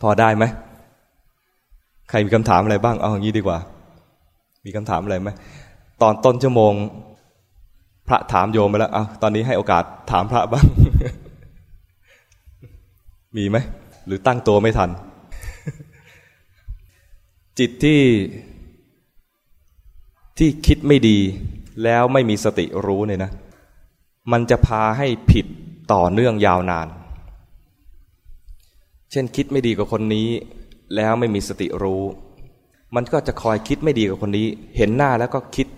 พอได้ไหมใครมีคำถามอะไรบ้าง เอาอย่างนี้ดีกว่า มีคำถามอะไรไหมตอนต้นชั่วโมง พระถามโยมไปแล้วเอาตอนนี้ให้โอกาสถามพระบ้าง มีไหม หรือตั้งตัวไม่ทัน จิตที่ที่คิดไม่ดีแล้วไม่มีสติรู้เนี่ยนะ มันจะพาให้ผิดต่อเนื่องยาวนาน เช่นคิดไม่ดีกับคนนี้ แล้วไม่มีสติรู้ มันก็จะคอยคิดไม่ดีกับคนนี้ เห็นหน้าแล้วก็คิด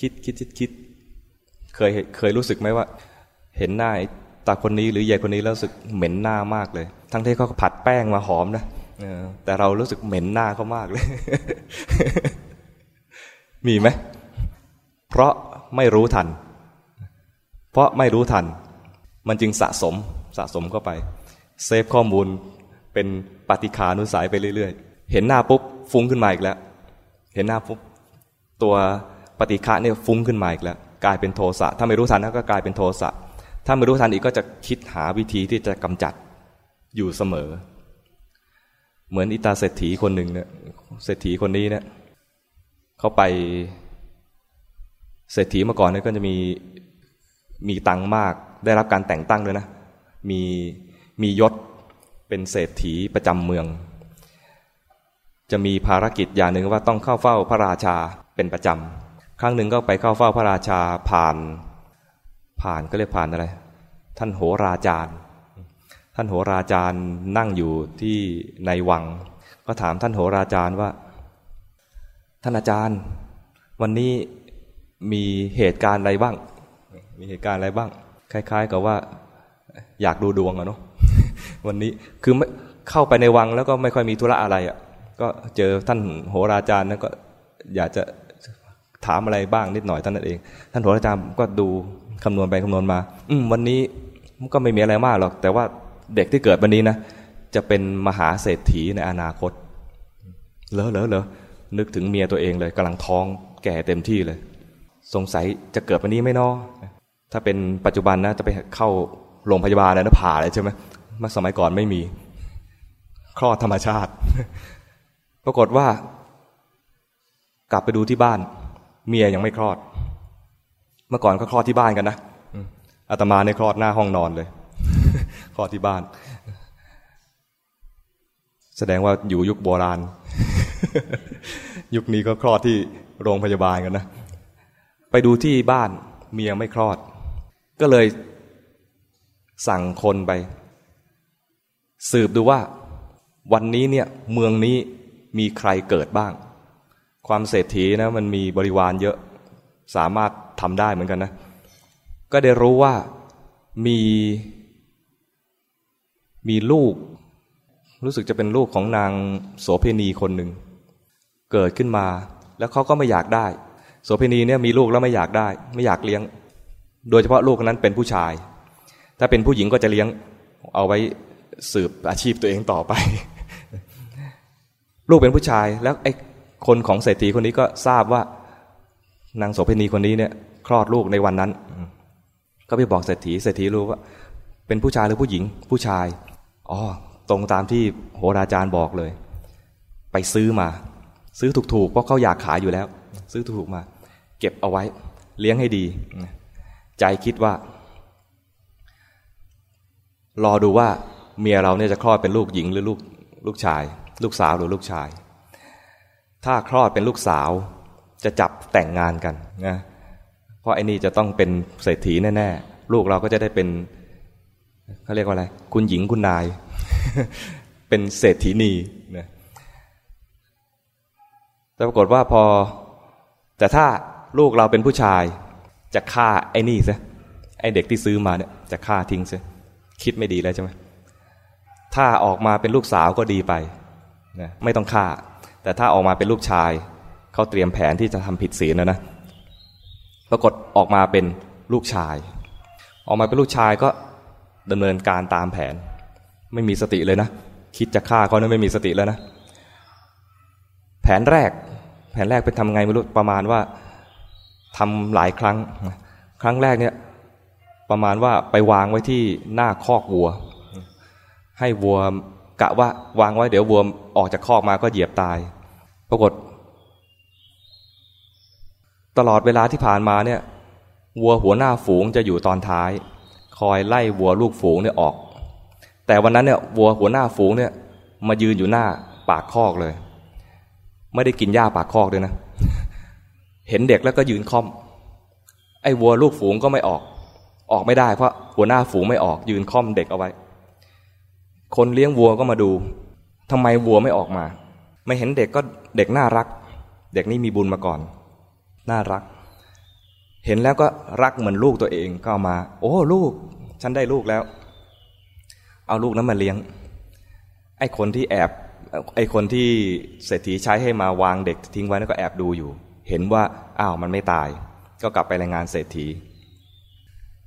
คิดคิดคิดคิดเคยเคยรู้สึกไหมว่า เห็นหน้าตาคนนี้หรือยายคนนี้แล้วรู้สึกเหม็นหน้ามากเลย ทั้งที่เขาผัดแป้งมาหอมนะแต่เรารู้สึกเหม็นหน้าเขามากเลย มีไหม เพราะไม่รู้ทัน เพราะไม่รู้ทัน มันจึงสะสมสะสมเข้าไป เซฟข้อมูล เป็นปฏิคานุสัยไปเรื่อยๆ เห็นหน้าปุ๊บฟุ้งขึ้นมาอีกแล้ว เห็นหน้าปุ๊บตัวปฏิฆะเนี่ยฟุ้งขึ้นมาอีกแล้ว กลายเป็นโทสะถ้าไม่รู้ทันก็กลายเป็นโทสะถ้าไม่รู้ทันอีกก็จะคิดหาวิธีที่จะกำจัดอยู่เสมอ เหมือนอิตาเศรษฐีคนหนึ่งเนี่ยเศรษฐีคนนี้เนี่ยเขาไปเศรษฐีเมื่อก่อนเนี่ยก็จะมีมีตังมาก ได้รับการแต่งตั้งด้วยนะ มีมียศ เป็นเศรษฐีประจำเมือง จะมีภารกิจอย่างหนึ่งว่าต้องเข้าเฝ้าพระราชาเป็นประจำครั้งหนึ่งก็ไปเข้าเฝ้าพระราชาผ่าน ผ่านก็เรียกผ่านอะไร ท่านโหราจารย์ ท่านโหราจารย์นั่งอยู่ที่ในวัง ก็ถามท่านโหราจารย์ว่า ท่านอาจารย์ วันนี้มีเหตุการณ์อะไรบ้าง มีเหตุการณ์อะไรบ้าง คล้าย ๆ กับว่าอยากดูดวงอะเนาะ วันนี้คือเข้าไปในวังแล้วก็ไม่ค่อยมีธุระอะไรอะ่ะก็เจอท่านโหราจารย์แล้วก็อยากจะถามอะไรบ้างนิดหน่อยท่านนั่นเอง ท่านโหราจารย์ก็ดูคำนวณไปคำนวณมา อืมวันนี้มันก็ไม่มีอะไรมากหรอก แต่ว่าเด็กที่เกิดวันนี้นะจะเป็นมหาเศรษฐีในอนาคตเหรอเหรอเหรอนึกถึงเมียตัวเองเลยกำลังท้องแก่เต็มที่เลย สงสัยจะเกิดวันนี้ไม่นอถ้าเป็นปัจจุบันนะจะไปเข้าโรงพยาบาลแล้วนะผ่าเลยใช่ไหม มื่อสมัยก่อนไม่มี คลอดธรรมชาติ ปรากฏว่า กลับไปดูที่บ้าน เมียยังไม่คลอด เมื่อก่อนก็คลอดที่บ้านกันนะอาตมาในคลอดหน้าห้องนอนเลย คลอดที่บ้าน แสดงว่าอยู่ยุคโบราณ ยุคนี้ก็คลอดที่โรงพยาบาลกันนะ ไปดูที่บ้านเมียไม่คลอด ก็เลยสั่งคนไป สืบดูว่า วันนี้เนี่ยเมืองนี้มีใครเกิดบ้าง ความเศรษฐีนะมันมีบริวารเยอะสามารถทำได้เหมือนกันนะ ก็ได้รู้ว่ามีมีลูก รู้สึกจะเป็นลูกของนางโสเพณีคนหนึ่งเกิดขึ้นมา แล้วเขาก็ไม่อยากได้ โสเพณีเนี่ยมีลูกแล้วไม่อยากได้ ไม่อยากเลี้ยง โดยเฉพาะลูกนั้นเป็นผู้ชาย ถ้าเป็นผู้หญิงก็จะเลี้ยงเอาไว้ สืบอาชีพตัวเองต่อไป ลูกเป็นผู้ชายแล้วไอ้คนของเศรษฐีคนนี้ก็ทราบว่านางโสเภณีคนนี้เนี่ย คลอดลูกในวันนั้น ก็ไปบอกเศรษฐีเศรษฐีรู้ว่า เป็นผู้ชายหรือผู้หญิง ผู้ชายอ๋อตรงตามที่โหราจารย์บอกเลย ไปซื้อมา ซื้อถูกๆเพราะเขาอยากขายอยู่แล้ว ซื้อถูกมา เก็บเอาไว้ เลี้ยงให้ดี ใจคิดว่า รอดูว่า เมียเราเนี่ยจะคลอดเป็นลูกหญิงหรือลูกลูกชาย ลูกสาวหรือลูกชาย ถ้าคลอดเป็นลูกสาว จะจับแต่งงานกันนะเพราะไอ้นี่จะต้องเป็นเศรษฐีแน่ๆลูกเราก็จะได้เป็นเขาเรียกว่าอะไร คุณหญิงคุณนาย เป็นเศรษฐีนีนะแต่ปรากฏว่าพอ แต่ถ้าลูกเราเป็นผู้ชาย จะฆ่าไอ้นี่ซะไอ้เด็กที่ซื้อมาเนี่ยจะฆ่าทิ้งซะคิดไม่ดีแล้วใช่ไหม ถ้าออกมาเป็นลูกสาวก็ดีไปนะไม่ต้องฆ่า แต่ถ้าออกมาเป็นลูกชาย เขาเตรียมแผนที่จะทำผิดศีลนะนะ ปรากฏออกมาเป็นลูกชาย ออกมาเป็นลูกชายก็ดำเนินการตามแผน ไม่มีสติเลยนะ คิดจะฆ่าเขาเนี่ยไม่มีสติแล้วนะ แผนแรก แผนแรกเป็นทำไงไม่รู้ประมาณว่าทำหลายครั้ง ครั้งแรกเนี่ยประมาณว่าไปวางไว้ที่หน้าคอกวัว ให้วัวกะว่าวางไว้เดี๋ยววัวออกจากคอกมาก็เหยียบตาย ปรากฏ ตลอดเวลาที่ผ่านมาเนี่ย วัวหัวหน้าฝูงจะอยู่ตอนท้าย คอยไล่วัวลูกฝูงเนี่ยออก แต่วันนั้นเนี่ยวัวหัวหน้าฝูงเนี่ย มายืนอยู่หน้าปากคอกเลย ไม่ได้กินหญ้าปากคอกด้วยนะ เห็นเด็กแล้วก็ยืนค่อม ไอ้วัวลูกฝูงก็ไม่ออก ออกไม่ได้เพราะหัวหน้าฝูงไม่ออกยืนค่อมเด็กเอาไว้ คนเลี้ยงวัวก็มาดูทำไมวัวไม่ออกมา ไม่เห็นเด็กก็เด็กน่ารัก เด็กนี่มีบุญมาก่อน น่ารัก เห็นแล้วก็รักเหมือนลูกตัวเองก็มา โอ้ลูก ฉันได้ลูกแล้ว เอาลูกนั้นมาเลี้ยง ไอ้คนที่แอบไอ้คนที่เศรษฐีใช้ให้มาวางเด็กทิ้งไว้แล้วก็แอบดูอยู่ เห็นว่าอ้าวมันไม่ตาย ก็กลับไปรายงานเศรษฐี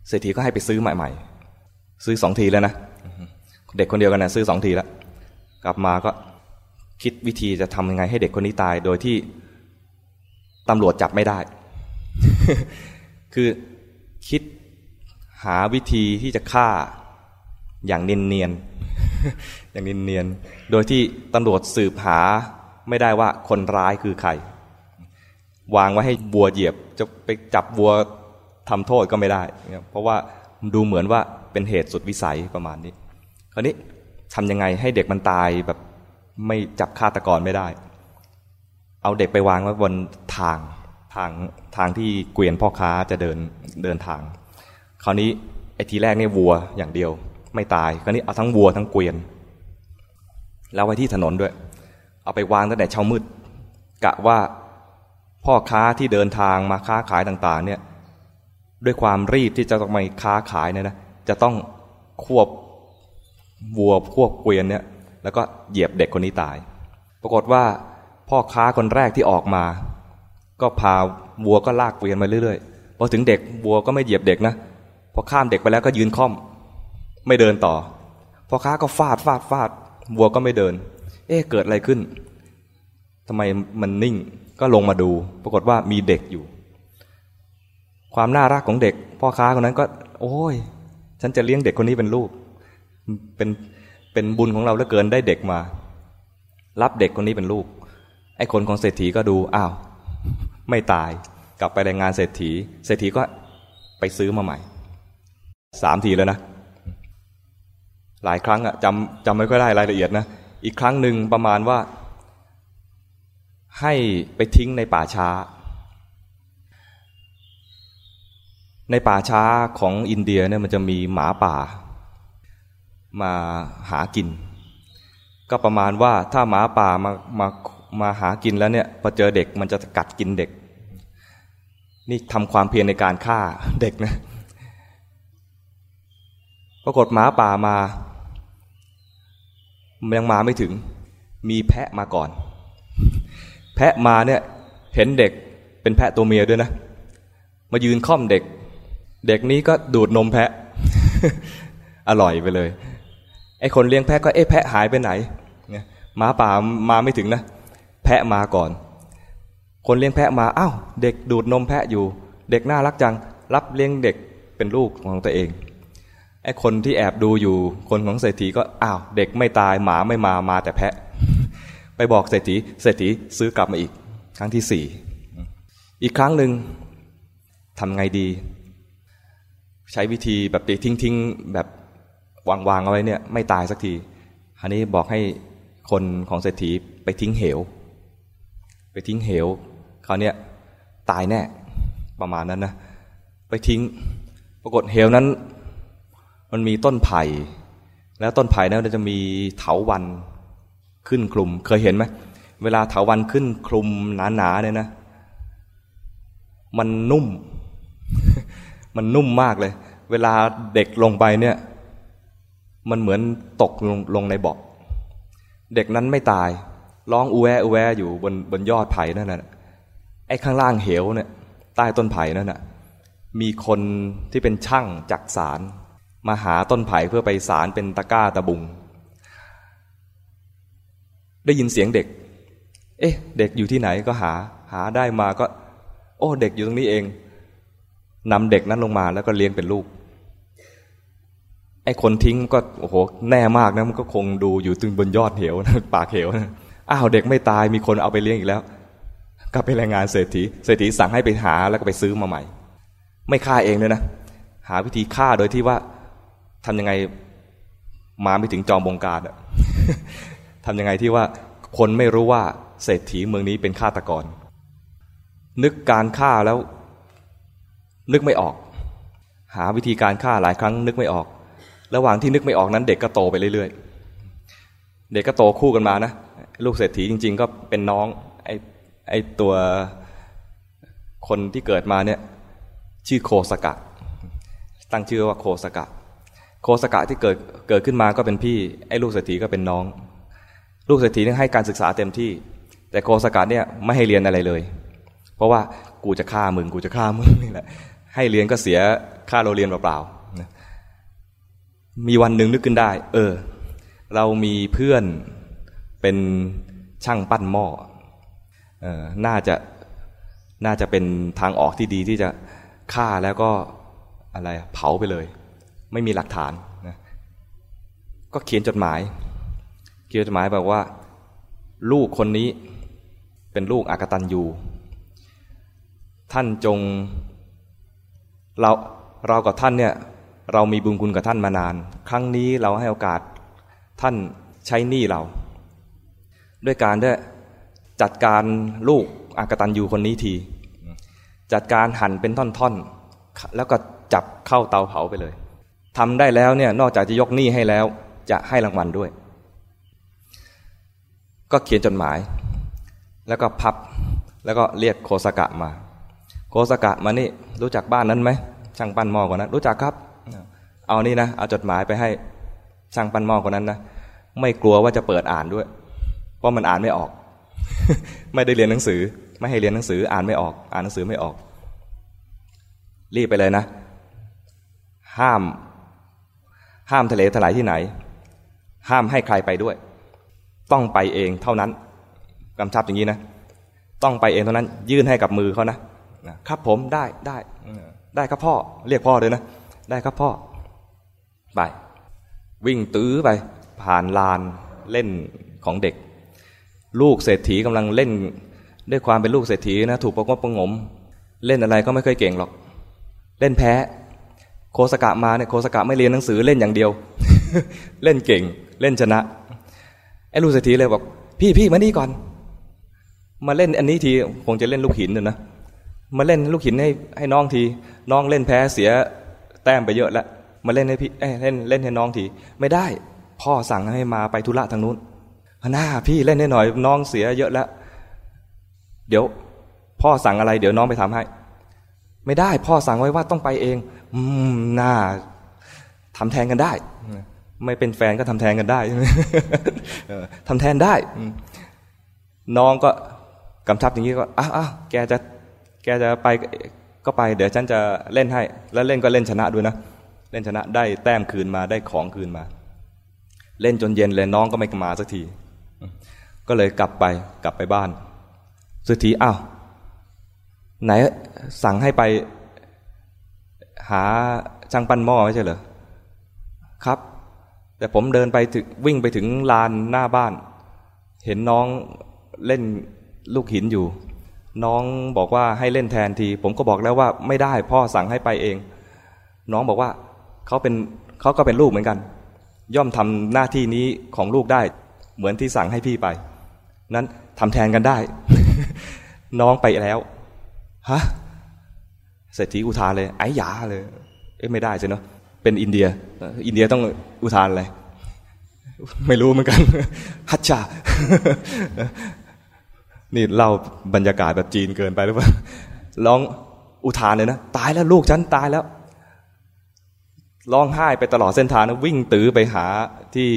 เศรษฐีก็ให้ไปซื้อใหม่ๆ ซื้อสองทีแล้วนะ เด็กคนเดียวกันนะซื้อสองทีแล้วกลับมาก็คิดวิธีจะทำยังไงให้เด็กคนนี้ตาย โดยที่ตำรวจจับไม่ได้ คือคิดหาวิธีที่จะฆ่าอย่างเนียนๆ อย่างเนียนๆ โดยที่ตำรวจสืบหาไม่ได้ว่าคนร้ายคือใคร วางไว้ให้บัวเหยียบ จะไปจับบัวทำโทษก็ไม่ได้ เพราะว่าดูเหมือนว่าเป็นเหตุสุดวิสัยประมาณนี้ คราวนี้ทำยังไงให้เด็กมันตายแบบไม่จับฆาตกรไม่ได้ เอาเด็กไปวางไว้บนทางทางทางที่เกวียนพ่อค้าจะเดินเดินทาง คราวนี้ไอ้ทีแรกเนี่ยวัวอย่างเดียว ไม่ตาย คราวนี้เอาทั้งวัวทั้งเกวียน แล้วไว้ที่ถนนด้วย เอาไปวางตั้งแต่เช้ามืด กะว่าพ่อค้าที่เดินทางมาค้าขายต่างๆเนี่ยด้วยความรีบที่จะต้องมาค้าขายเนี่ยนะจะต้องควบ วัวควบเกวียนเนี่ย แล้วก็เหยียบเด็กคนนี้ตาย ปรากฏว่าพ่อค้าคนแรกที่ออกมา ก็พาวัวก็ลากเกวียนมาเรื่อยๆพอถึงเด็กวัวก็ไม่เหยียบเด็กนะพอข้ามเด็กไปแล้วก็ยืนค่อม ไม่เดินต่อพ่อค้าก็ฟาดฟาดฟาดวัวก็ไม่เดิน เอ๊ะเกิดอะไรขึ้นทำไมมันนิ่งก็ลงมาดู ปรากฏว่ามีเด็กอยู่ ความน่ารักของเด็ก พ่อค้าคนนั้นก็ โอ้ย ฉันจะเลี้ยงเด็กคนนี้เป็นลูก เป็นเป็นบุญของเราเหลือเกินได้เด็กมา รับเด็กคนนี้เป็นลูก ไอ้คนของเศรษฐีก็ดูอ้าว ไม่ตาย กลับไปรายงานเศรษฐี เศรษฐีก็ไปซื้อมาใหม่สามทีแล้วนะ หลายครั้งอะจำจำไม่ค่อยได้รายละเอียดนะ อีกครั้งหนึ่งประมาณว่า ให้ไปทิ้งในป่าช้า ในป่าช้าของอินเดียเนี่ยมันจะมีหมาป่า มาหากิน ก็ประมาณว่าถ้าหมาป่ามามามาหากินแล้วเนี่ยพอเจอเด็กมันจะกัดกินเด็ก นี่ทำความเพียรในการฆ่าเด็กนะปรากฏหมาป่ามายังมาไม่ถึง มีแพะมาก่อน แพะมาเนี่ยเห็นเด็กเป็นแพะตัวเมียด้วยนะ มายืนค่อมเด็ก เด็กนี้ก็ดูดนมแพะ อร่อยไปเลย ไอ้คนเลี้ยงแพะก็เอ๊ะแพะหายไปไหนเนี่ยหมาป่ามาไม่ถึงนะ แพะมาก่อน คนเลี้ยงแพะมาอ้าวเด็กดูดนมแพะอยู่ เด็กน่ารักจัง รับเลี้ยงเด็กเป็นลูกของตัวเองไอ้คนที่แอบดูอยู่คนของเศรษฐีก็อ้าวเด็กไม่ตายหมาไม่มามาแต่แพะ ไปบอกเศรษฐีเศรษฐีซื้อกลับมาอีก ครั้งที่สี่อีกครั้งหนึ่งทำไงดี ใช้วิธีแบบตีทิ้งทิ้งแบบ วางวางเอาไว้เนี่ยไม่ตายสักที อันนี้บอกให้คนของเศรษฐีไปทิ้งเหว ไปทิ้งเหวคราวนี้ตายแน่ประมาณนั้นนะไปทิ้ง ปรากฏเหวนั้น มันมีต้นไผ่ แล้วต้นไผ่นั้นจะมีเถาวันขึ้นคลุม เคยเห็นไหมเวลาเถาวันขึ้นคลุมหนาๆเนี่ยนะ มันนุ่ม มันนุ่มมากเลย เวลาเด็กลงไปเนี่ย มันเหมือนตกลงลงในบ่อเด็กนั้นไม่ตาย ร้องอูแวอูแวอยู่บนบนยอดไผ่นั่นแหละไอ้ข้างล่างเหวเนี่ยใต้ต้นไผ่นั่นน่ะมีคนที่เป็นช่างจักสารมาหาต้นไผ่เพื่อไปสารเป็นตะก้าตะบุง ได้ยินเสียงเด็ก เอ๊ะ เด็กอยู่ที่ไหนก็หา หาได้มาก็ โอ้ เด็กอยู่ตรงนี้เองนำเด็กนั้นลงมาแล้วก็เลี้ยงเป็นลูก ไอ้คนทิ้งก็โอ้โหแน่มากนะมันก็คงดูอยู่ตึงบนยอดเหวนะปากเหวนะอ้าวเด็กไม่ตายมีคนเอาไปเลี้ยงอีกแล้วก็ไปรายงานเศรษฐีเศรษฐีสั่งให้ไปหาแล้วก็ไปซื้อมาใหม่ ไม่ฆ่าเองเลยนะหาวิธีฆ่าโดยที่ว่าทำยังไงมาไม่ถึงจอมบงการอะทำยังไงที่ว่าคนไม่รู้ว่าเศรษฐีเมืองนี้เป็นฆาตกร นึกการฆ่าแล้ว นึกไม่ออก หาวิธีการฆ่าหลายครั้งนึกไม่ออก ระหว่างที่นึกไม่ออกนั้น เด็กก็โตไปเรื่อยๆ เด็กก็โตคู่กันมานะ ลูกเศรษฐีจริง ๆ ก็เป็นน้องไอ้ไอ้ตัวคนที่เกิดมาเนี่ยชื่อโคสกะ ตั้งชื่อว่าโคสกะ โคสกะที่เกิดเกิดขึ้นมาก็เป็นพี่ ไอ้ลูกเศรษฐีก็เป็นน้อง ลูกเศรษฐีนี่ให้การศึกษาเต็มที่ แต่โคสกะเนี่ยไม่ให้เรียนอะไรเลย เพราะว่ากูจะฆ่ามึงกูจะฆ่ามึงนี่แหละให้เรียนก็เสียค่าเราเรียนเปล่าๆ มีวันหนึ่งนึกขึ้นได้ เออ เรามีเพื่อนเป็นช่างปั้นหม้อเออน่าจะน่าจะเป็นทางออกที่ดีที่จะฆ่าแล้วก็อะไรเผาไปเลย ไม่มีหลักฐานนะก็เขียนจดหมาย เขียนจดหมายบอกว่า ลูกคนนี้เป็นลูกอากตันยูท่านจงเราเรากับท่านเนี่ย เรามีบุญคุณกับท่านมานาน ครั้งนี้เราให้โอกาสท่านใช้หนี้เรา ด้วยการได้จัดการลูกอากตันยูคนนี้ที จัดการหั่นเป็นท่อนๆ แล้วก็จับเข้าเตาเผาไปเลยทำได้แล้วเนี่ยนอกจากจะยกหนี้ให้แล้ว จะให้รางวัลด้วย ก็เขียนจดหมาย แล้วก็พับแล้วก็เรียกโคสกะมา โคสกะมานี่รู้จักบ้านนั้นไหมช่างปั้นหม้อคนนั้นรู้จักครับ เอานี่นะ เอาจดหมายไปให้ช่างปั้นหม้อคนนั้นนะ ไม่กลัวว่าจะเปิดอ่านด้วย เพราะมันอ่านไม่ออก ไม่ได้เรียนหนังสือ ไม่ให้เรียนหนังสือ อ่านไม่ออก อ่านหนังสือไม่ออก รีบไปเลยนะ ห้าม ห้ามทะเลถลายที่ไหน ห้ามให้ใครไปด้วย ต้องไปเองเท่านั้นกำชับอย่างนี้นะ ต้องไปเองเท่านั้น ยื่นให้กับมือเขานะ ครับผมได้ได้ ได้ครับพ่อ เรียกพ่อเลยนะ ได้ครับพ่อ ไป วิ่งตื้อไป ผ่านลานเล่นของเด็ก ลูกเศรษฐีกำลังเล่น ด้วยความเป็นลูกเศรษฐีนะ ถูกประกบประงม เล่นอะไรก็ไม่เคยเก่งหรอก เล่นแพ้ โคสกะมาเนี่ยโคสกะไม่เรียนหนังสือเล่นอย่างเดียว เล่นเก่ง เล่นชนะไอ้ลูกเศรษฐีเลยบอกพี่พี่มานี่ก่อน มาเล่นอันนี้ทีคงจะเล่นลูกหินนะมาเล่นลูกหินให้ให้น้องที น้องเล่นแพ้เสียแต้มไปเยอะแล้ว มาเล่นให้พี่เล่นเล่นให้น้องทีไม่ได้ พ่อสั่งให้มาไปธุระทางนู้นหน้าพี่เล่นให้หน่อยน้องเสียเยอะแล้ว เดี๋ยว พ่อสั่งอะไร เดี๋ยวน้องไปทำให้ ไม่ได้ พ่อสั่งไว้ว่าต้องไปเอง อืมน่าทำแทนกันได้ ไม่เป็นแฟนก็ทำแทนกันได้ทำแทนได้ น้องก็กำชับอย่างนี้ก็อ้าวแกจะ แกจะไปก็ไป เดี๋ยวฉันจะเล่นให้ แล้วเล่นก็เล่นชนะด้วยนะ เล่นชนะได้แต้มคืนมาได้ของคืนมา เล่นจนเย็นเลยน้องก็ไม่มาสักที ก็เลยกลับไปกลับไปบ้านสุธีอ้าวไหนสั่งให้ไปหาช่างปั้นหม้อไม่ใช่เหรอครับ แต่ผมเดินไปถึงวิ่งไปถึงลานหน้าบ้าน เห็นน้องเล่นลูกหินอยู่ น้องบอกว่าให้เล่นแทนที ผมก็บอกแล้วว่าไม่ได้พ่อสั่งให้ไปเอง น้องบอกว่า เขาเป็นเขาก็เป็นลูกเหมือนกัน ย่อมทำหน้าที่นี้ของลูกได้ เหมือนที่สั่งให้พี่ไป นั้นทำแทนกันได้ น้องไปแล้วฮะเศรษฐีอุทานเลย ไอ้ยาเลย เอ๊ะไม่ได้ใช่เนาะเป็นอินเดีย อินเดียต้องอุทานอะไรไม่รู้เหมือนกันฮัจจานี่เล่าบรรยากาศแบบจีนเกินไปหรือเปล่าร้องอุทานเลยนะ ตายแล้วลูกฉันตายแล้ว ร้องไห้ไปตลอดเส้นทางนะวิ่งตื้อไปหาที่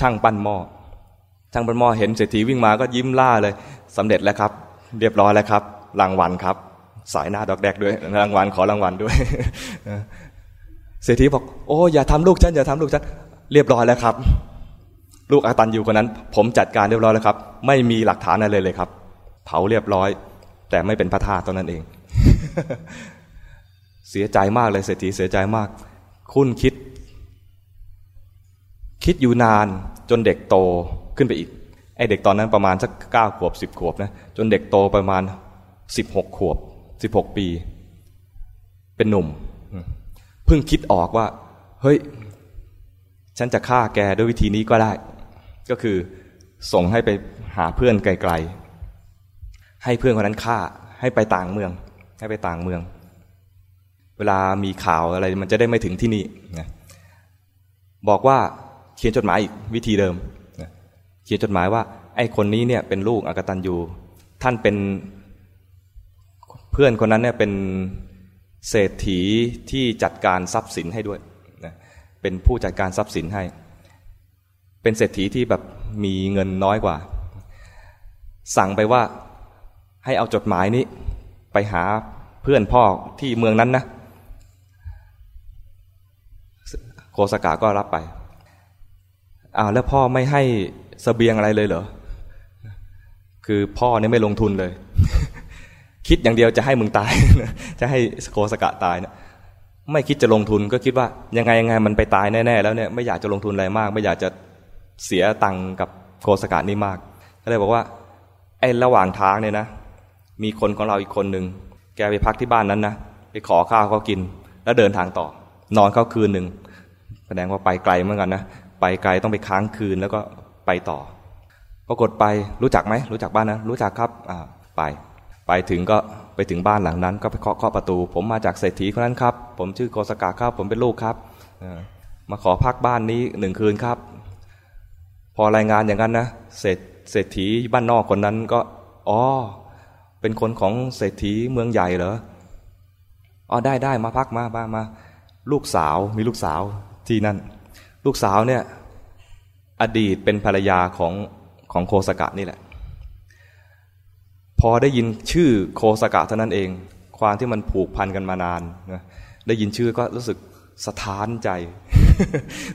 ช่างปั้นหม้อช่างปั้นหม้อเห็นเศรษฐีวิ่งมาก็ยิ้มล่าเลยสำเร็จแล้วครับ เรียบร้อยแล้วครับ รางวัลครับ สายหน้าดอกแดกด้วยรางวัลขอรางวัลด้วยเศรษฐีบอก โอ้อย่าทำลูกฉันอย่าทำลูกฉันเรียบร้อยแล้วครับ ลูกอาตันอยู่คนนั้น ผมจัดการเรียบร้อยแล้วครับ ไม่มีหลักฐานอะไรเลยครับ เผาเรียบร้อย แต่ไม่เป็นพระธาตุตอนนั้นเอง เสียใจมากเลยเศรษฐีเสียใจมาก คุณคิด คิดอยู่นานจนเด็กโตขึ้นไปอีก ไอเด็กตอนนั้นประมาณสักเก้าขวบสิบขวบนะจนเด็กโตประมาณสิบหกขวบสิบหกปี เป็นหนุ่มเพิ่งคิดออกว่า เฮ้ย ฉันจะฆ่าแกด้วยวิธีนี้ก็ได้ ก็คือส่งให้ไปหาเพื่อนไกลๆ ให้เพื่อนคนนั้นฆ่า ให้ไปต่างเมือง ให้ไปต่างเมือง เวลามีข่าวอะไรมันจะได้ไม่ถึงที่นี่นะบอกว่าเขียนจดหมายอีกวิธีเดิมเขียนจดหมายว่า ไอ้คนนี้เนี่ยเป็นลูกอากตันยูท่านเป็นเพื่อนคนนั้นเนี่ยเป็นเศรษฐีที่จัดการทรัพย์สินให้ด้วยนะเป็นผู้จัดการทรัพย์สินให้ เป็นเศรษฐีที่แบบมีเงินน้อยกว่า สั่งไปว่าให้เอาจดหมายนี้ไปหาเพื่อนพ่อที่เมืองนั้นนะ โคสกาก็รับไปอ้าวแล้วพ่อไม่ให้สเสบียงอะไรเลยเหรอ คือพ่อเนี่ยไม่ลงทุนเลย คิดอย่างเดียวจะให้มึงตาย จะให้โคสกะตายเนี่ยไม่คิดจะลงทุนก็คิดว่ายังไงยังไงมันไปตายแน่ๆแล้วเนี่ยไม่อยากจะลงทุนอะไรมาก ไม่อยากจะเสียตังค์กับโคสกะนี่มาก ก็เลยบอกว่าไอ้ระหว่างทางเนี่ยนะ มีคนของเราอีกคนหนึ่งแกไปพักที่บ้านนั้นนะไปขอข้าวเขากิน แล้วเดินทางต่อนอนเขาคืนหนึ่ง แสดงว่าไปไกลเหมือนกันนะ ไปไกลต้องไปค้างคืนแล้วก็ไปต่อ ปรากฏไปรู้จักไหม รู้จักบ้านนะรู้จักครับอ่าไป ไปถึงก็ไปถึงบ้านหลังนั้น ก็ไปเคาะเคาะประตู ผมมาจากเศรษฐีคนนั้นครับ ผมชื่อโกสกาครับ ผมเป็นลูกครับมาขอพักบ้านนี้หนึ่งคืนครับ พอรายงานอย่างนั้นนะเศรษเศรษฐีบ้านนอกคนนั้นก็อ๋อเป็นคนของเศรษฐีเมืองใหญ่เหรออ๋อได้ได้มาพักมาบ้ามาลูกสาวมีลูกสาว ที่นั่น ลูกสาวเนี่ย อดีตเป็นภรรยาของของโคสกะนี่แหละ พอได้ยินชื่อโคสกะเท่านั้นเอง ความที่มันผูกพันกันมานานนะได้ยินชื่อก็รู้สึกสะท้านใจ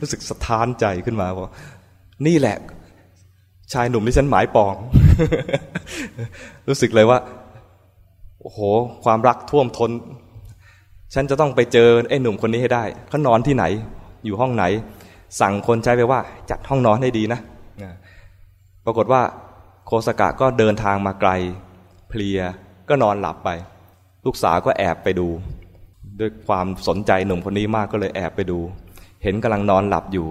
รู้สึกสะท้านใจขึ้นมาว่านี่แหละ ชายหนุ่มที่ฉันหมายปอง รู้สึกเลยว่าโอ้โห ความรักท่วมทนฉันจะต้องไปเจอไอ้หนุ่มคนนี้ให้ได้เขานอนที่ไหน อยู่ห้องไหน สั่งคนใช้ไปว่า จัดห้องนอนให้ดีนะปรากฏว่าโคสกะก็เดินทางมาไกล เพลียก็นอนหลับไป ลูกสาวก็แอบไปดู ด้วยความสนใจหนุ่มคนนี้มากก็เลยแอบไปดู เห็นกำลังนอนหลับอยู่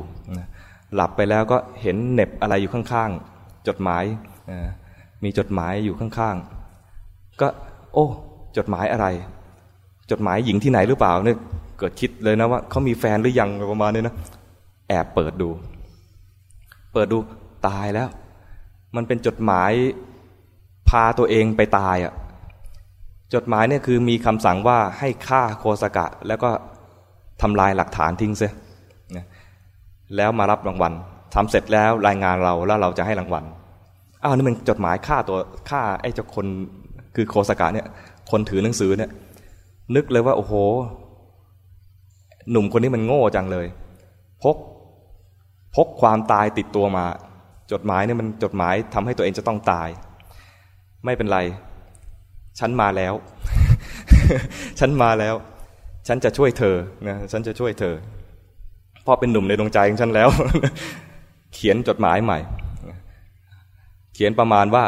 หลับไปแล้วก็เห็นเน็บอะไรอยู่ข้างๆ จดหมายมีจดหมายอยู่ข้างๆ ก็ โอ้ จดหมายอะไร จดหมายหญิงที่ไหนหรือเปล่าเนี่ย เกิดคิดเลยนะว่าเขามีแฟนหรือยังประมาณนี้นะแอบเปิดดู เปิดดูตายแล้ว มันเป็นจดหมายพาตัวเองไปตายอะจดหมายเนี่ยคือมีคำสั่งว่าให้ฆ่าโคสกะ แล้วก็ทำลายหลักฐานทิ้งเสียแล้วมารับรางวัลทำเสร็จแล้วรายงานเราแล้วเราจะให้รางวัลอ้าวนี่มันจดหมายฆ่าตัวฆ่าไอ้เจ้าคนคือโคสกะเนี่ยคนถือหนังสือเนี่ยนึกเลยว่าโอ้โห หนุ่มคนนี้มันโง่จังเลย พกพกความตายติดตัวมา จดหมายเนี่ยมันจดหมายทำให้ตัวเองจะต้องตาย ไม่เป็นไร ฉันมาแล้ว ฉันมาแล้ว ฉันจะช่วยเธอนะฉันจะช่วยเธอพ่อเป็นหนุ่มในดวงใจของฉันแล้ว เขียนจดหมายใหม่ เขียนประมาณว่า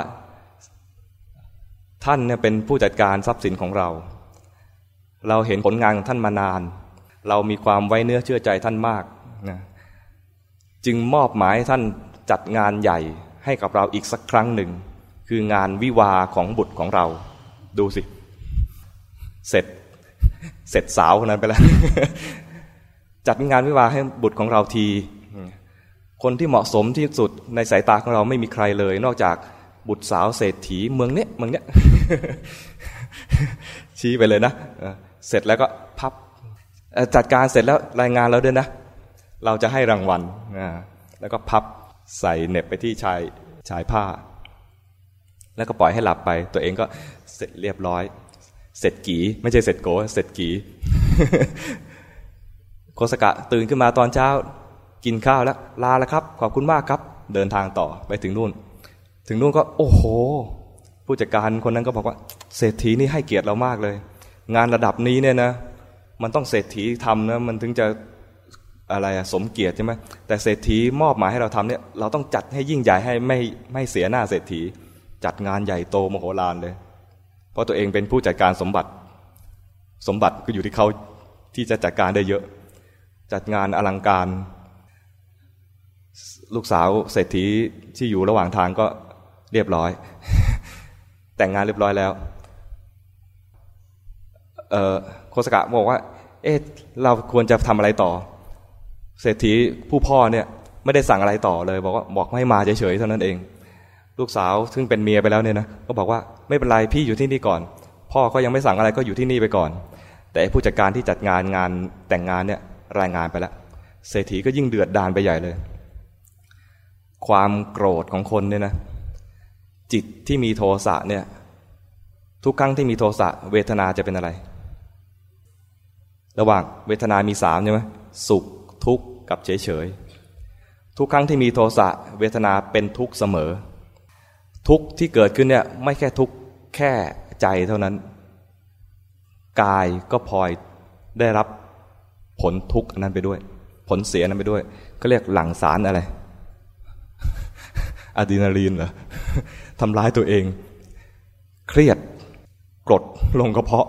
ท่านเนี่ยเป็นผู้จัดการทรัพย์สินของเรา เราเห็นผลงานของท่านมานาน เรามีความไว้เนื้อเชื่อใจท่านมากนะจึงมอบหมายท่านจัดงานใหญ่ให้กับเราอีกสักครั้งหนึ่ง คืองานวิวาของบุตรของเรา ดูสิ เสร็จ เสร็จสาวคนนั้นไปแล้ว จัดงานวิวาให้บุตรของเราที คนที่เหมาะสมที่สุดในสายตาของเราไม่มีใครเลย นอกจากบุตรสาวเศรษฐีเมืองเนี้ยเมืองเนี้ยชี้ไปเลยนะ เสร็จแล้วก็พับ จัดการเสร็จแล้วรายงานเราด้วยนะ เราจะให้รางวัลแล้วก็พับใส่เน็บไปที่ชายชายผ้า แล้วก็ปล่อยให้หลับไป ตัวเองก็เสร็จเรียบร้อย เสร็จกีไม่ใช่เสร็จโกเสร็จกีโคสกะตื่นขึ้นมาตอนเช้ากินข้าวแล้ว ลาแล้วครับ ขอบคุณมากครับ เดินทางต่อไปถึงนู่น ถึงนู่นก็โอ้โห ผู้จัดการคนนั้นก็บอกว่า เศรษฐีนี่ให้เกียรติเรามากเลย งานระดับนี้เนี่ยนะ มันต้องเศรษฐีทำนะมันถึงจะอะไรสมเกียรติใช่ไหมแต่เศรษฐีมอบหมายให้เราทำเนี่ยเราต้องจัดให้ยิ่งใหญ่ให้ไม่ไม่เสียหน้าเศรษฐี จัดงานใหญ่โตมโหฬารเลย เพราะตัวเองเป็นผู้จัดการสมบัติ สมบัติก็อยู่ที่เขาที่จะจัดการได้เยอะ จัดงานอลังการ ลูกสาวเศรษฐีที่อยู่ระหว่างทางก็เรียบร้อย แต่งงานเรียบร้อยแล้ว เออ โคสกะบอกว่า เอ๊ะเราควรจะทำอะไรต่อ เศรษฐีผู้พ่อเนี่ยไม่ได้สั่งอะไรต่อเลย บอกว่าบอกให้มาเฉยๆเท่านั้นเอง ลูกสาวซึ่งเป็นเมียไปแล้วเนี่ยนะก็บอกว่าไม่เป็นไรพี่อยู่ที่นี่ก่อน พ่อเขายังไม่สั่งอะไรก็อยู่ที่นี่ไปก่อน แต่ผู้จัดการที่จัดงานงานแต่งงานเนี่ยรายงานไปแล้วเศรษฐีก็ยิ่งเดือดดานไปใหญ่เลย ความโกรธของคนเนี่ยนะจิตที่มีโทสะเนี่ยทุกครั้งที่มีโทสะเวทนาจะเป็นอะไร ระหว่างเวทนามีสามใช่ไหมสุขทุกข์กับเฉยเฉยทุกครั้งที่มีโทสะเวทนาเป็นทุกข์เสมอ ทุกข์ที่เกิดขึ้นเนี่ยไม่แค่ทุกข์แค่ใจเท่านั้น กายก็พลอยได้รับผลทุกข์นั้นไปด้วย ผลเสียนั้นไปด้วยก็เรียกหลั่งสารอะไรอะดรีนาลีนเหรอทำร้ายตัวเอง เครียดกรดลงกระเพาะ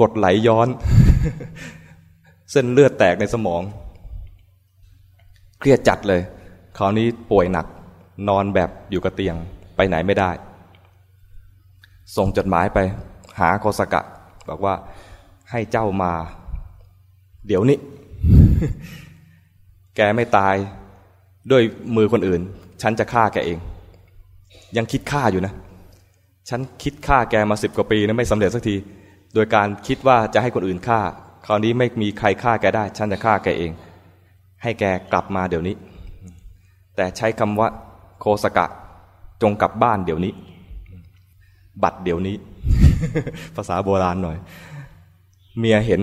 กดไหลย้อน เส้นเลือดแตกในสมอง เครียดจัดเลย คราวนี้ป่วยหนัก นอนแบบอยู่กับเตียงไปไหนไม่ได้ ส่งจดหมายไป หาโคสกะ บอกว่าให้เจ้ามา เดี๋ยวนี้ แกไม่ตายด้วยมือคนอื่น ฉันจะฆ่าแกเอง ยังคิดฆ่าอยู่นะ ฉันคิดฆ่าแกมาสิบกว่าปีนะไม่สำเร็จสักที โดยการคิดว่าจะให้คนอื่นฆ่า คราวนี้ไม่มีใครฆ่าแกได้ ฉันจะฆ่าแกเอง ให้แกกลับมาเดี๋ยวนี้ แต่ใช้คำว่า โคสกะ จงกลับบ้านเดี๋ยวนี้ บัตรเดี๋ยวนี้ ภาษาโบราณหน่อย เมียเห็น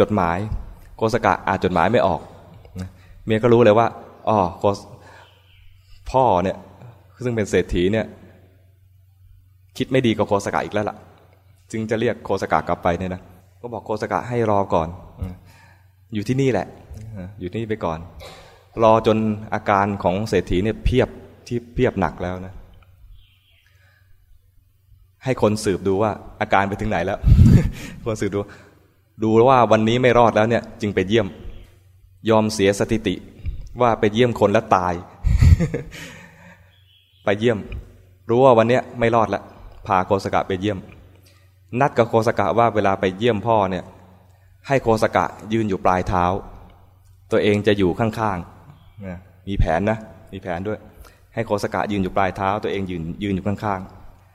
จดหมาย โคสกะอ่านจดหมายไม่ออก เมียก็รู้เลยว่าอ๋อพ่อเนี่ย ซึ่งเป็นเศรษฐีเนี่ย คิดไม่ดีกับโคสกะอีกแล้วล่ะ จึงจะเรียกโคสกะกลับไปเนี่ยนะก็บอกโคสกะให้รอก่อนอยู่ที่นี่แหละอยู่ที่นี่ไปก่อน รอจนอาการของเศรษฐีเนี่ยเพียบที่เพียบหนักแล้วนะ ให้คนสืบดูว่าอาการไปถึงไหนแล้ว คนสืบดู ดูว่าวันนี้ไม่รอดแล้วเนี่ย จึงไปเยี่ยม ยอมเสียสถิติ ว่าไปเยี่ยมคนแล้วตาย ไปเยี่ยม รู้ว่าวันเนี้ยไม่รอดและพาโคสกะไปเยี่ยม นัดกับโคสกะว่าเวลาไปเยี่ยมพ่อเนี่ย ให้โคสกะยืนอยู่ปลายเท้า ตัวเองจะอยู่ข้างๆมีแผนนะมีแผนด้วย ให้โคสกะยืนอยู่ปลายเท้า ตัวเองยืนยืนอยู่ข้าง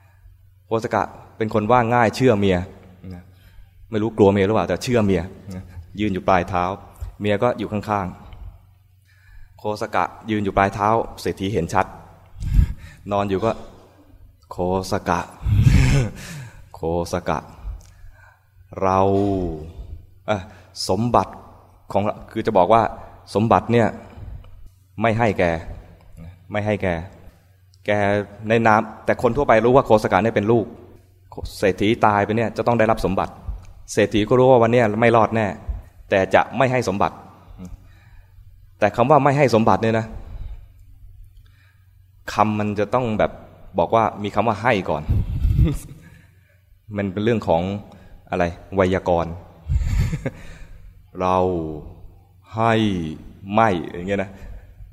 ๆโคสกะเป็นคนว่าง่ายเชื่อเมียไม่รู้กลัวเมียหรือเปล่าแต่เชื่อเมียยืนอยู่ปลายเท้า เมียก็อยู่ข้างๆ โคสกะยืนอยู่ปลายเท้า เศรษฐีเห็นชัด นอนอยู่ก็ โคสกะ สกะ เราสมบัติของคือจะบอกว่าสมบัติเนี่ยไม่ให้แก ไม่ให้แก แกในนามแต่คนทั่วไปรู้ว่าโคสกะเนี่ยเป็นลูก เศรษฐีตายไปเนี่ยจะต้องได้รับสมบัติ เศรษฐีก็รู้ว่าวันนี้ไม่รอดแน่ แต่จะไม่ให้สมบัติ แต่คำว่าไม่ให้สมบัติเนี่ยนะคำมันจะต้องแบบบอกว่ามีคำว่าให้ก่อน มันเป็นเรื่องของอะไรไวยากรณ์ เราให้ไม่อย่างเงี้ยนะ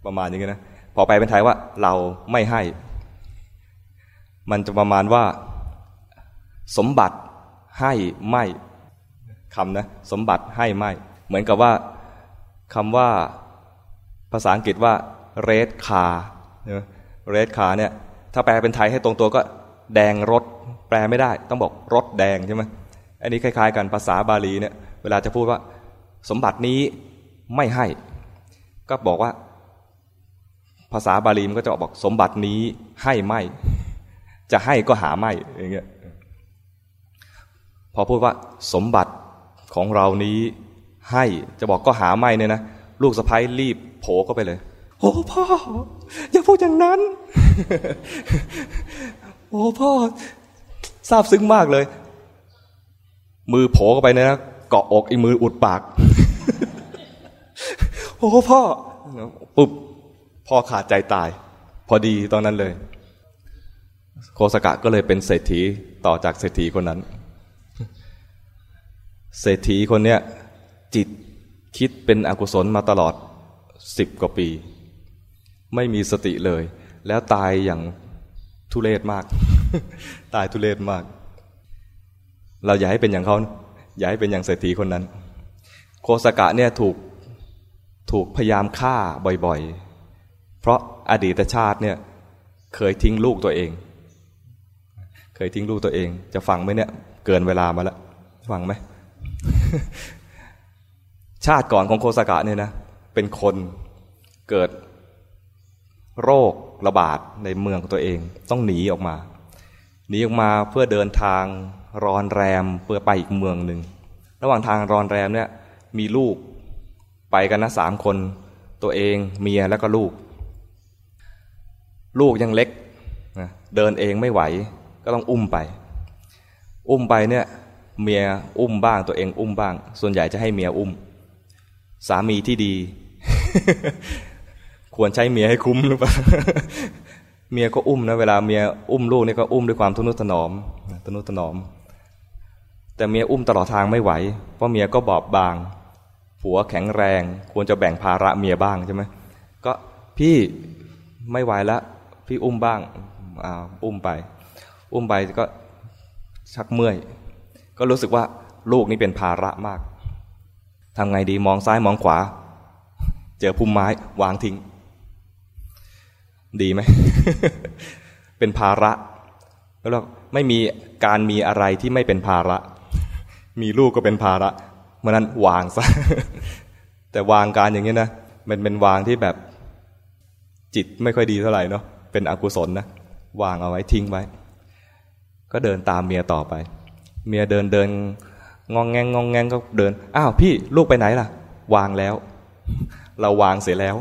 ประมาณอย่างเงี้ยนะพอไปเป็นไทยว่า เราไม่ให้ มันจะประมาณว่า สมบัติให้ไม่คำนะสมบัติให้ไม่ เหมือนกับว่าคำว่าภาษาอังกฤษว่า red car red car เนี่ยถ้าแปลเป็นไทยให้ตรงตัวก็แดงรถ แปลไม่ได้ต้องบอกรถแดงใช่ไหมอันนี้คล้ายๆ กันภาษาบาลีเนี่ยเวลาจะพูดว่า สมบัตินี้ไม่ให้ ก็บอกว่า ภาษาบาลีมันก็จะบอกสมบัตินี้ให้ไม่ จะให้ก็หาไม่อย่างเงี้ยพอพูดว่าสมบัติของเรานี้ให้จะบอกก็หาไม่เนี่ยนะลูกสะพ้ายรีบโผล่เข้าไปเลยโอ้พ่อ อย่าพูดอย่างนั้น โอ้พ่อ ซาบซึ้งมากเลย มือโผล่เข้าไปนะ เกาะอกอีมืออุดปาก โอ้พ่อปุ๊บพ่อขาดใจตาย พอดีตอนนั้นเลย โคสกะก็เลยเป็นเศรษฐีต่อจากเศรษฐีคนนั้น เศรษฐีคนเนี้ยจิตคิดเป็นอกุศลมาตลอดสิบกว่าปี ไม่มีสติเลย แล้วตายอย่างทุเรศมาก ตายทุเรศมาก เราอย่าให้เป็นอย่างเขาอย่าให้เป็นอย่างเศรษฐีคนนั้น โคสกะเนี่ยถูกถูกพยายามฆ่าบ่อยๆ เพราะอดีตชาติเนี่ยเคยทิ้งลูกตัวเอง เคยทิ้งลูกตัวเอง จะฟังไหมเนี่ย เกินเวลามาแล้วฟังไหม ชาติก่อนของโคสกะเนี่ยนะเป็นคนเกิดโรคระบาดในเมืองตัวเอง ต้องหนีออกมา หนีออกมาเพื่อเดินทางรอนแรมเพื่อไปอีกเมืองหนึ่งระหว่างทางรอนแรมเนี่ยมีลูกไปกันนะสามคน ตัวเองเมียแล้วก็ลูก ลูกยังเล็กนะเดินเองไม่ไหวก็ต้องอุ้มไป อุ้มไปเนี่ยเมียอุ้มบ้างตัวเองอุ้มบ้าง ส่วนใหญ่จะให้เมียอุ้ม สามีที่ดี ควรใช้เมียให้คุ้มหรือเปล่า เมียก็อุ้มนะเวลาเมียอุ้มลูกนี่ก็อุ้มด้วยความทนุถนอมทนุถนอม แต่เมียอุ้มตลอดทางไม่ไหว เพราะเมียก็บอบบาง ผัวแข็งแรงควรจะแบ่งภาระเมียบ้างใช่ไหมก็พี่ไม่ไหวแล้วพี่อุ้มบ้างอาอุ้มไป อุ้มไปก็ชักเมื่อย ก็รู้สึกว่าลูกนี่เป็นภาระมากทำไงดีมองซ้ายมองขวา เจอพุ่มไม้วางทิ้ง ดีไหม เป็นภาระแล้วไม่มีการมีอะไรที่ไม่เป็นภาระ มีลูกก็เป็นภาระเมื่อนั้นวางซะ แต่วางการอย่างนี้นะ มันเป็นวางที่แบบจิตไม่ค่อยดีเท่าไหร่เนาะ เป็นอกุศลนะ วางเอาไว้ทิ้งไว้ ก็เดินตามเมียต่อไป เมียเดินเดินงองแงงงองแงงก็เดิน อ้าวพี่ลูกไปไหนล่ะ วางแล้ว เราวางเสร็จแล้ว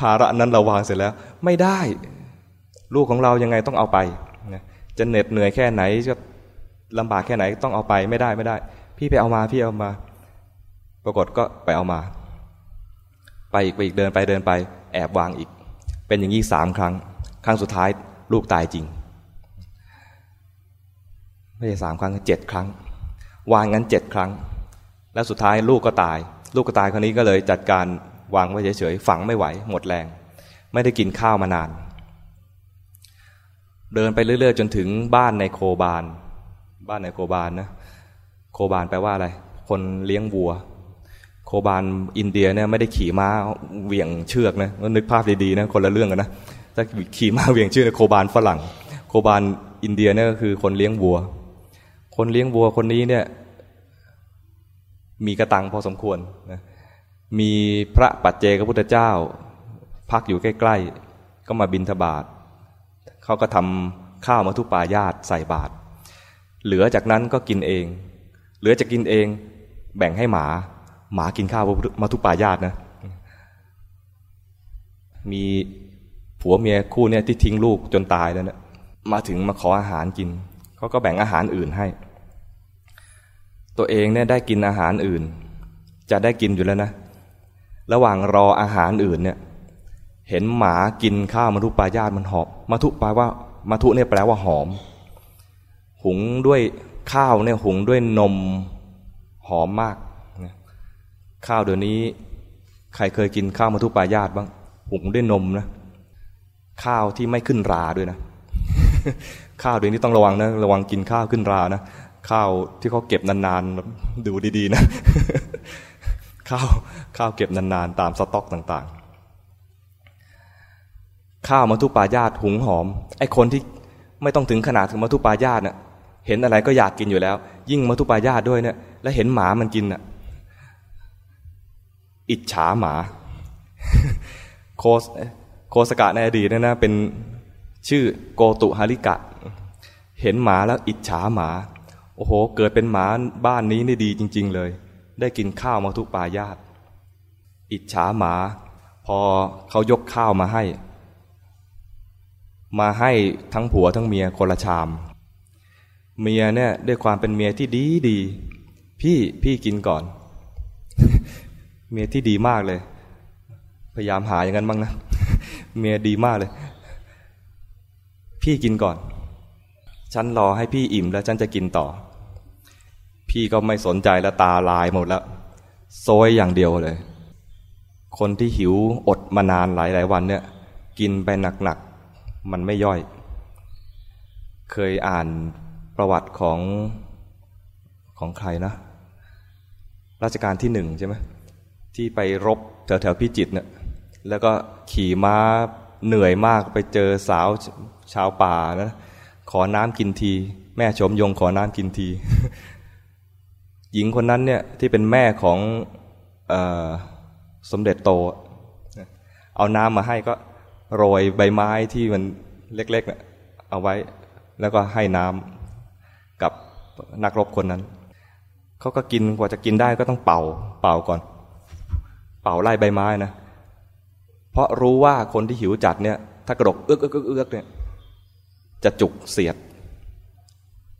ภาระนั้นเราวางเสร็จแล้ว ไม่ได้ ลูกของเรายังไงต้องเอาไปจะเหน็ดเหนื่อยแค่ไหนจะลำบากแค่ไหนต้องเอาไปไม่ได้ไม่ได้ พี่ไปเอามาพี่เอามา ปรากฏก็ไปเอามา ไปอีกไปอีกเดินไปเดินไป แอบวางอีก เป็นอย่างนี้สามครั้ง ครั้งสุดท้ายลูกตายจริง ไม่ใช่สามครั้งเจ็ดครั้ง วางงั้นเจ็ดครั้ง แล้วสุดท้ายลูกก็ตาย ลูกก็ตายคนนี้ก็เลยจัดการ วางไว้เฉยๆฝังไม่ไหว หมดแรง ไม่ได้กินข้าวมานาน เดินไปเรื่อยๆ จนถึงบ้านในโคบาน บ้านในโคบานนะโคบานแปลว่าอะไร คนเลี้ยงวัว โคบานอินเดียเนี่ยไม่ได้ขี่ม้าเหวี่ยงเชือกนะนึกภาพดีๆนะคนละเรื่องกันนะถ้าขี่ม้าเหวี่ยงเชือกโคบานฝรั่ง โคบานอินเดียเนี่ยก็คือคนเลี้ยงวัว คนเลี้ยงวัวคนนี้เนี่ยมีกระตังพอสมควรนะ มีพระปัจเจกพุทธเจ้า พักอยู่ใกล้ๆ ก็มาบินทบาทเขาก็ทำข้าวมาทุปายาตใส่บาตรเหลือจากนั้นก็กินเอง เหลือจะกินเองแบ่งให้หมา หมากินข้าวมาทุปายาตนะ มีผัวเมียคู่เนี่ยที่ทิ้งลูกจนตายแล้วเนะี่ยมาถึงมาขออาหารกินเขาก็แบ่งอาหารอื่นให้ ตัวเองเนี่ยได้กินอาหารอื่น จะได้กินอยู่แล้วนะ ระหว่างรออาหารอื่นเนี่ย เห็นหมากินข้าวมาทุปายาตมันหอมมาทุปาว่ามาทุเนี่ยแปลว่าหอม หุงด้วยข้าวเนี่ยหุงด้วยนมหอมมากข้าวเดี๋ยวนี้ ใครเคยกินข้าวมาทุปายาตบ้างหุงด้วยนมนะข้าวที่ไม่ขึ้นราด้วยนะ ข้าวเดี๋ยวนี้ต้องระวังนะระวังกินข้าวขึ้นรานะข้าวที่เขาเก็บนานๆดูดีๆนะ ข้าวข้าวเก็บนานๆ ตามสต็อกต่างๆ ข้าวมาทุปายาตหุงหอม ไอคนที่ไม่ต้องถึงขนาดถึงมาทุปายาตเนะ่ยเห็นอะไรก็อยากกินอยู่แล้ว ยิ่งมาทุปายาตด้วยเนี่ยแล้วเห็นหมามันกินอะอิจฉาหมา โคสโคสกะในอดีตเนี่ยนะเป็นชื่อโกตุฮาริกะ เห็นหมาแล้วอิจฉาหมา โอ้โห เกิดเป็นหมาบ้านนี้นี่ดีจริง ๆ เลย ได้กินข้าวมาทุปายาตอิจฉาหมา พอเขายกข้าวมาให้ มาให้ทั้งผัวทั้งเมียคนละชาม เมียเนี่ยด้วยความเป็นเมียที่ดีดี พี่พี่กินก่อน เมียที่ดีมากเลย พยายามหาอย่างนั้นบ้างนะ เมียดีมากเลย พี่กินก่อน ฉันรอให้พี่อิ่มแล้วฉันจะกินต่อ พี่ก็ไม่สนใจแล้วตาลายหมดแล้วโซยอย่างเดียวเลย คนที่หิวอดมานานหลายหลายวันเนี่ย กินไปหนักๆมันไม่ย่อย เคยอ่านประวัติของของใครนะ ราชการที่หนึ่งใช่ไหมที่ไปรบแถวแถวพิจิตเนี่ยแล้วก็ขี่ม้าเหนื่อยมากไปเจอสาวชาวป่านะขอน้ำกินที แม่ชมยงขอน้ำกินที หญิงคนนั้นเนี่ยที่เป็นแม่ของอสมเด็จโต เอาน้ำมาให้ก็โรยใบไม้ที่มันเล็กๆเนะเอาไว้แล้วก็ให้น้ำกับนักรบคนนั้น เขาก็กินกว่าจะกินได้ก็ต้องเป่า เป่าก่อน เป่าไล่ใบไม้นะ เพราะรู้ว่าคนที่หิวจัดเนี่ย ถ้ากระดกเอื้อกเอื้อกเอื้อกเนี่ยจะจุกเสียด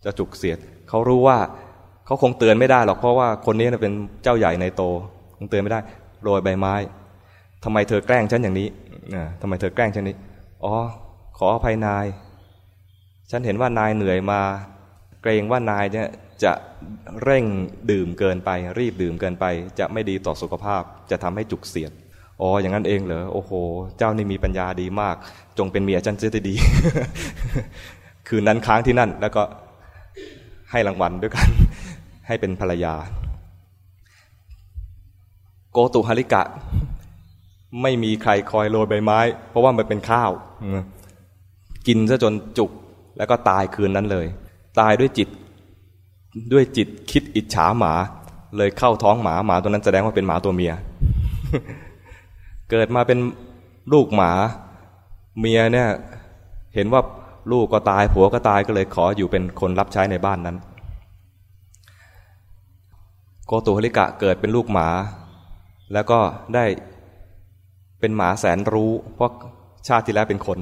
จะจุกเสียด เขารู้ว่า เขาคงเตือนไม่ได้หรอกเพราะว่าคนนี้เป็นเจ้าใหญ่ในโตคงเตือนไม่ได้โรยใบไม้ทำไมเธอแกล้งฉันอย่างนี้นะทำไมเธอแกล้งฉันนี้อ๋อขออภัยนาย ฉันเห็นว่านายเหนื่อยมา เกรงว่านายเนี่ยจะเร่งดื่มเกินไป รีบดื่มเกินไป จะไม่ดีต่อสุขภาพ จะทำให้จุกเสียดอ๋ออย่างนั้นเองเหรอโอ้โห เจ้านี่มีปัญญาดีมาก จงเป็นเมียฉันจะดี คืนนั้นค้างที่นั่น แล้วก็ให้รางวัลด้วยกัน ให้เป็นภรรยา โกตุฮาริกะ ไม่มีใครคอยโรยใบไม้ เพราะว่ามันเป็นข้าว กินซะจนจุกแล้วก็ตายคืนนั้นเลย ตายด้วยจิตด้วยจิตคิดอิจฉาหมา เลยเข้าท้องหมาหมาตัวนั้นแสดงว่าเป็นหมาตัวเมีย เกิดมาเป็นลูกหมาเมียเนี่ย เห็นว่าลูกก็ตายผัวก็ตายก็เลยขออยู่เป็นคนรับใช้ในบ้านนั้น โกตุฮลิกะเกิดเป็นลูกหมา แล้วก็ได้เป็นหมาแสนรู้ เพราะชาติที่แล้วเป็นคน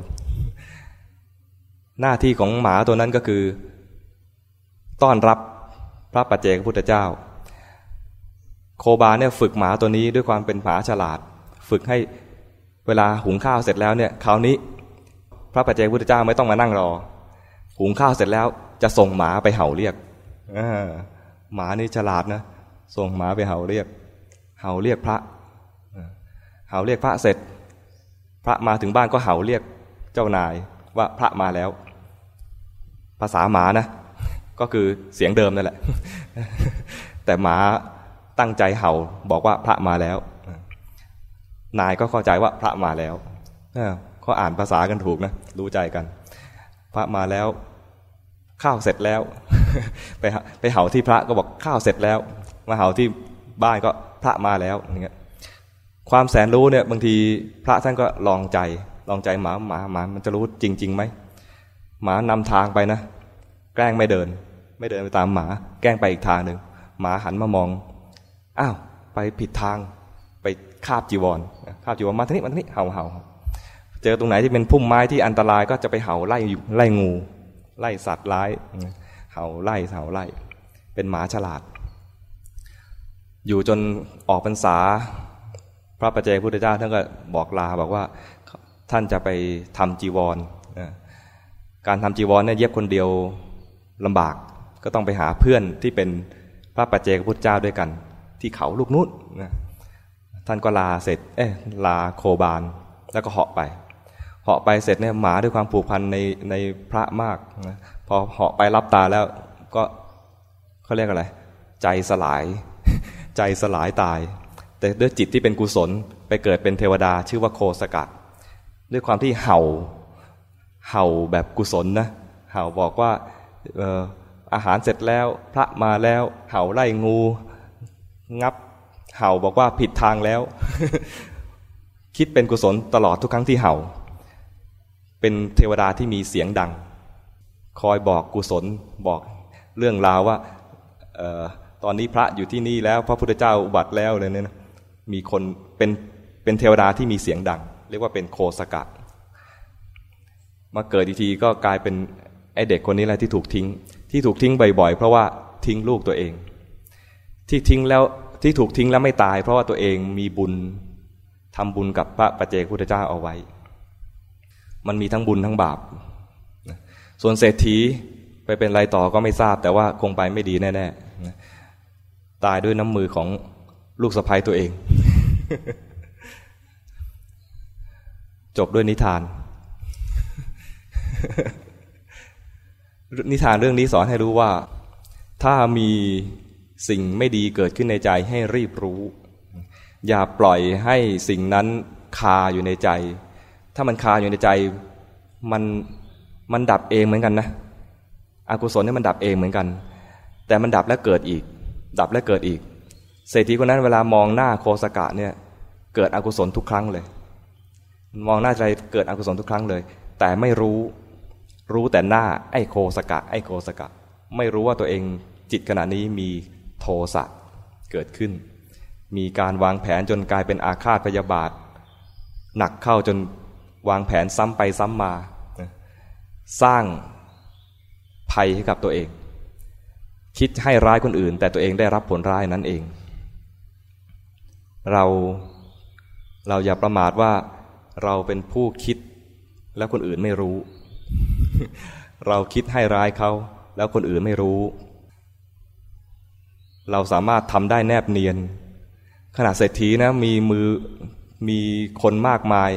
หน้าที่ของหมาตัวนั้นก็คือ ต้อนรับพระปัจเจกพุทธเจ้า โคบาเนี่ยฝึกหมาตัวนี้ด้วยความเป็นหมาฉลาด ฝึกให้เวลาหุงข้าวเสร็จแล้วเนี่ยคราวนี้ พระปัจเจกพุทธเจ้าไม่ต้องมานั่งรอ หุงข้าวเสร็จแล้วจะส่งหมาไปเห่าเรียกหมานี่ฉลาดนะ ส่งหมาไปเห่าเรียก เห่าเรียกพระเห่าเรียกพระเสร็จ พระมาถึงบ้านก็เห่าเรียกเจ้านายว่าพระมาแล้ว ภาษาหมานะ ก็คือเสียงเดิมนั่นแหละ แต่หมาตั้งใจเห่าบอกว่าพระมาแล้ว นายก็เข้าใจว่าพระมาแล้วเขาอ่านภาษากันถูกนะ รู้ใจกัน พระมาแล้ว ข้าวเสร็จแล้ว ไปไปเห่าที่พระก็บอกข้าวเสร็จแล้ว มาเห่าที่บ้านก็พระมาแล้วอย่างเงี้ยความแสนรู้เนี่ยบางทีพระท่านก็ลองใจลองใจหมาหมาหมามันจะรู้จริงๆไหมหมานำทางไปนะ แกล้งไม่เดิน ไม่เดินไปตามหมา แกล้งไปอีกทางหนึ่งหมาหันมามองอ้าวไปผิดทางไปคาบจีวรคาบจีวรมาทางนี้มาทางนี้เห่าเห่าเจอตรงไหนที่เป็นพุ่มไม้ที่อันตรายก็จะไปเห่าไล่ไล่งู ไล่สัตว์ร้าย เห่าไล่เห่าไล่ เป็นหมาฉลาด อยู่จนออกพรรษา พระประเจพุทธเจ้าท่านก็บอกลาบอกว่าท่านจะไปทำจีวรการทำจีวรเนี่ยเย็บคนเดียวลำบากก็ต้องไปหาเพื่อนที่เป็นพระปัจเจกพุทธเจ้าด้วยกัน ที่เขาลูกนุษนะท่านก็ลาเสร็จ เอ๊ลาโคบานแล้วก็เหาะไปเหาะไปเสร็จเนี่ยหมาด้วยความผูกพันในในพระมากนะพอเหาะไปรับตาแล้วก็เขาเรียกอะไร ใจสลาย ใจสลายตาย แต่ด้วยจิตที่เป็นกุศลไปเกิดเป็นเทวดาชื่อว่าโคสกัดด้วยความที่เห่าเห่าแบบกุศลนะเห่าบอกว่าอาหารเสร็จแล้วพระมาแล้วเห่าไล่งู งับเห่าบอกว่าผิดทางแล้ว คิดเป็นกุศลตลอดทุกครั้งที่เห่า เป็นเทวดาที่มีเสียงดัง คอยบอกกุศลบอกเรื่องราวว่า ตอนนี้พระอยู่ที่นี่แล้ว พระพุทธเจ้าอุบัติแล้วเลยเนี่ยนะมีคนเป็นเป็นเทวดาที่มีเสียงดัง เรียกว่าเป็นโคสกะมาเกิดอีกทีก็กลายเป็นไอเด็กคนนี้แหละที่ถูกทิ้ง ที่ถูกทิ้งบ่อยๆเพราะว่าทิ้งลูกตัวเอง ที่ทิ้งแล้วที่ถูกทิ้งแล้วไม่ตาย เพราะว่าตัวเองมีบุญทำบุญกับพระปัจเจกพุทธเจ้าเอาไว้ มันมีทั้งบุญทั้งบาป ส่วนเศรษฐีไปเป็นไรต่อก็ไม่ทราบแต่ว่าคงไปไม่ดีแน่ๆ ตายด้วยน้ำมือของลูกสะพ้ยตัวเอง จบด้วยนิทาน นิทานเรื่องนี้สอนให้รู้ว่า ถ้ามีสิ่งไม่ดีเกิดขึ้นในใจให้รีบรู้ อย่าปล่อยให้สิ่งนั้นคาอยู่ในใจ ถ้ามันคาอยู่ในใจ มันมันดับเองเหมือนกันนะอกุศลนี่มันดับเองเหมือนกัน แต่มันดับแล้วเกิดอีก ดับแล้วเกิดอีก เศรษฐีคนนั้นเวลามองหน้าโคสกะเนี่ยเกิดอกุศลทุกครั้งเลย มองหน้าใจเกิดอกุศลทุกครั้งเลย แต่ไม่รู้รู้แต่หน้าไอ้โคสกะ ไอ้โคสกะ ไม่รู้ว่าตัวเองจิตขณะนี้มีโทสะเกิดขึ้น มีการวางแผนจนกลายเป็นอาฆาตพยาบาท หนักเข้าจนวางแผนซ้ำไปซ้ำมา สร้างภัยให้กับตัวเอง คิดให้ร้ายคนอื่น แต่ตัวเองได้รับผลร้ายนั้นเอง เราเราอย่าประมาทว่าเราเป็นผู้คิดแล้วคนอื่นไม่รู้ เราคิดให้ร้ายเขาแล้วคนอื่นไม่รู้ เราสามารถทำได้แนบเนียนขณะเศรษฐีนะมีมือมีคนมากมาย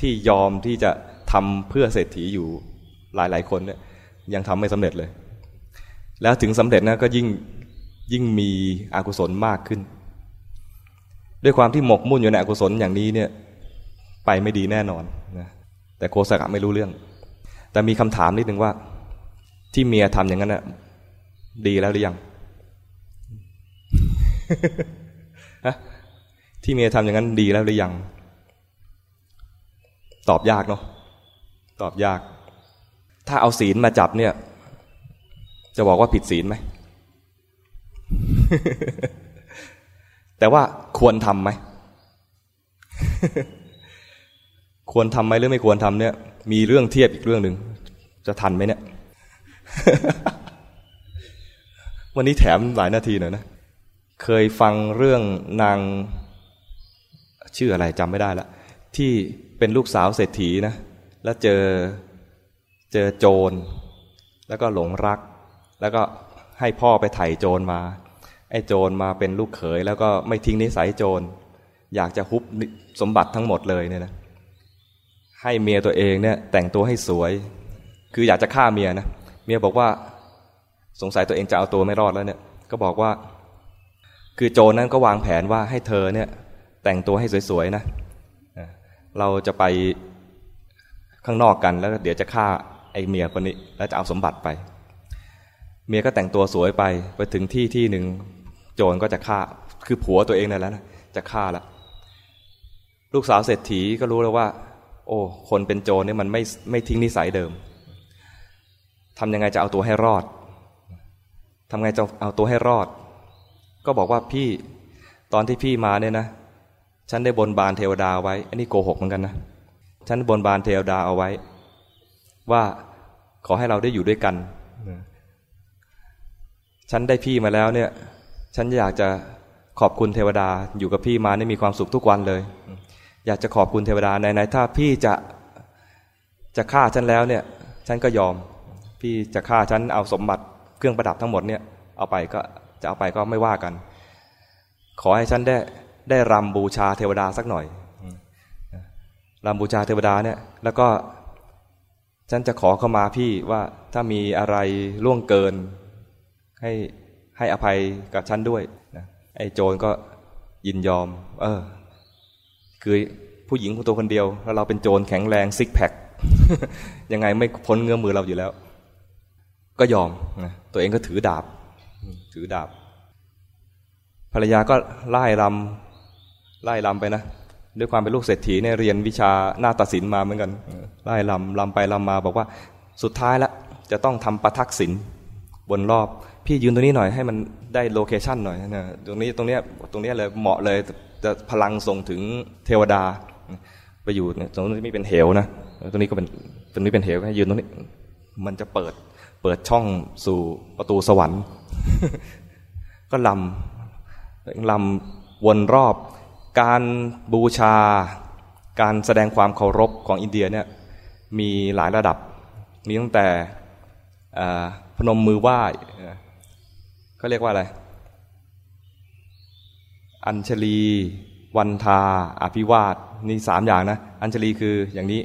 ที่ยอมที่จะทำเพื่อเศรษฐีอยู่หลายๆ คนเนี่ยยังทำไม่สำเร็จเลย แล้วถึงสำเร็จนะก็ยิ่งยิ่งมีอกุศลมากขึ้น ด้วยความที่หมกมุ่นอยู่ในอกุศลอย่างนี้เนี่ยไปไม่ดีแน่นอนนะแต่โคสกะไม่รู้เรื่อง แต่มีคำถามนิดนึงว่า ที่เมียทำอย่างนั้นนะดีแล้วหรือยังที่เมียทำอย่างนั้นดีแล้วหรือยัง ตอบยากเนาะตอบยาก ถ้าเอาศีลมาจับเนี่ย จะบอกว่าผิดศีลไหม แต่ว่าควรทำไหม ควรทำไหมหรือไม่ควรทำเนี่ย มีเรื่องเทียบอีกเรื่องหนึ่ง จะทันไหมเนี่ย วันนี้แถมหลายนาทีหน่อยนะ เคยฟังเรื่องนาง ชื่ออะไรจำไม่ได้ละ ที่เป็นลูกสาวเศรษฐีนะ แล้วเจอเจอโจร แล้วก็หลงรัก แล้วก็ให้พ่อไปไถ่โจรมา ไอ้โจรมาเป็นลูกเขย แล้วก็ไม่ทิ้งนิสัยโจร อยากจะฮุบสมบัติทั้งหมดเลยเนี่ยนะ ให้เมียตัวเองเนี่ยแต่งตัวให้สวย คืออยากจะฆ่าเมียนะ เมียบอกว่าสงสัยตัวเองจะเอาตัวไม่รอดแล้วเนี่ย ก็บอกว่า คือโจรนั้นก็วางแผนว่าให้เธอเนี่ยแต่งตัวให้สวยๆนะ เราจะไปข้างนอกกันแล้วเดี๋ยวจะฆ่าไอ้เมียคนนี้แล้วจะเอาสมบัติไป เมียก็แต่งตัวสวยไปไปถึงที่ที่หนึ่งโจรก็จะฆ่า คือผัวตัวเองนั่นแหละนะจะฆ่าละลูกสาวเศรษฐีก็รู้แล้วว่า โอ้คนเป็นโจรเนี่ยมันไม่ไม่ทิ้งนิสัยเดิมทำยังไงจะเอาตัวให้รอดทำไงจะเอาตัวให้รอด ก็บอกว่าพี่ตอนที่พี่มาเนี่ยนะฉันได้บนบานเทวดาไว้ อันนี้โกหกเหมือนกันนะ ฉันบนบานเทวดาเอาไว้ ว่าขอให้เราได้อยู่ด้วยกัน ฉันได้พี่มาแล้วเนี่ย ฉันอยากจะขอบคุณเทวดาอยู่กับพี่มานี่มีความสุขทุกวันเลย อยากจะขอบคุณเทวดาในในถ้าพี่จะจะฆ่าฉันแล้วเนี่ย ฉันก็ยอม พี่จะฆ่าฉันเอาสมบัติเครื่องประดับทั้งหมดเนี่ย เอาไปก็จะเอาไปก็ไม่ว่ากัน ขอให้ฉันได้ได้รำบูชาเทวดาสักหน่อยรำบูชาเทวดาเนี่ย แล้วก็ฉันจะขอเข้ามาพี่ว่าถ้ามีอะไรล่วงเกิน ให้ให้อภัยกับฉันด้วยนะไอ้โจรก็ยินยอม เออ คือผู้หญิงคนตัวคนเดียว แล้วเราเป็นโจรแข็งแรงซิกแพคยังไงไม่พ้นเงื้อมือเราอยู่แล้ว ก็ยอมนะตัวเองก็ถือดาบ ถือดาบ ภรรยาก็ไล่ลำไล่ลำไปนะด้วยความเป็นลูกเศรษฐีเนี่ยเรียนวิชาหน้าตัดสินมาเหมือนกันไล่ลำลำไปลำมาบอกว่า สุดท้ายแล้วจะต้องทำประทักษิณบนรอบ พี่ยืนตรงนี้หน่อยให้มันได้โลเคชันหน่อยนะตรงนี้ตรงเนี้ยตรงเนี้ยเลยเหมาะเลยจะพลังส่งถึงเทวดา ไปอยู่เนี่ยตรงนี้ไม่เป็นเหวนะตรงนี้ก็เป็นตรงนี้เป็นเหวให้ยืนตรงนี้ มันจะเปิดเปิดช่องสู่ประตูสวรรค์ ก็ลำลำวนรอบ การบูชา การแสดงความเคารพของอินเดียเนี่ยมีหลายระดับ มีตั้งแต่พนมมือไหว้ ก็เรียกว่าอะไร อัญชลี วันทา อภิวาทนี่สามอย่างนะ อัญชลีคืออย่างนี้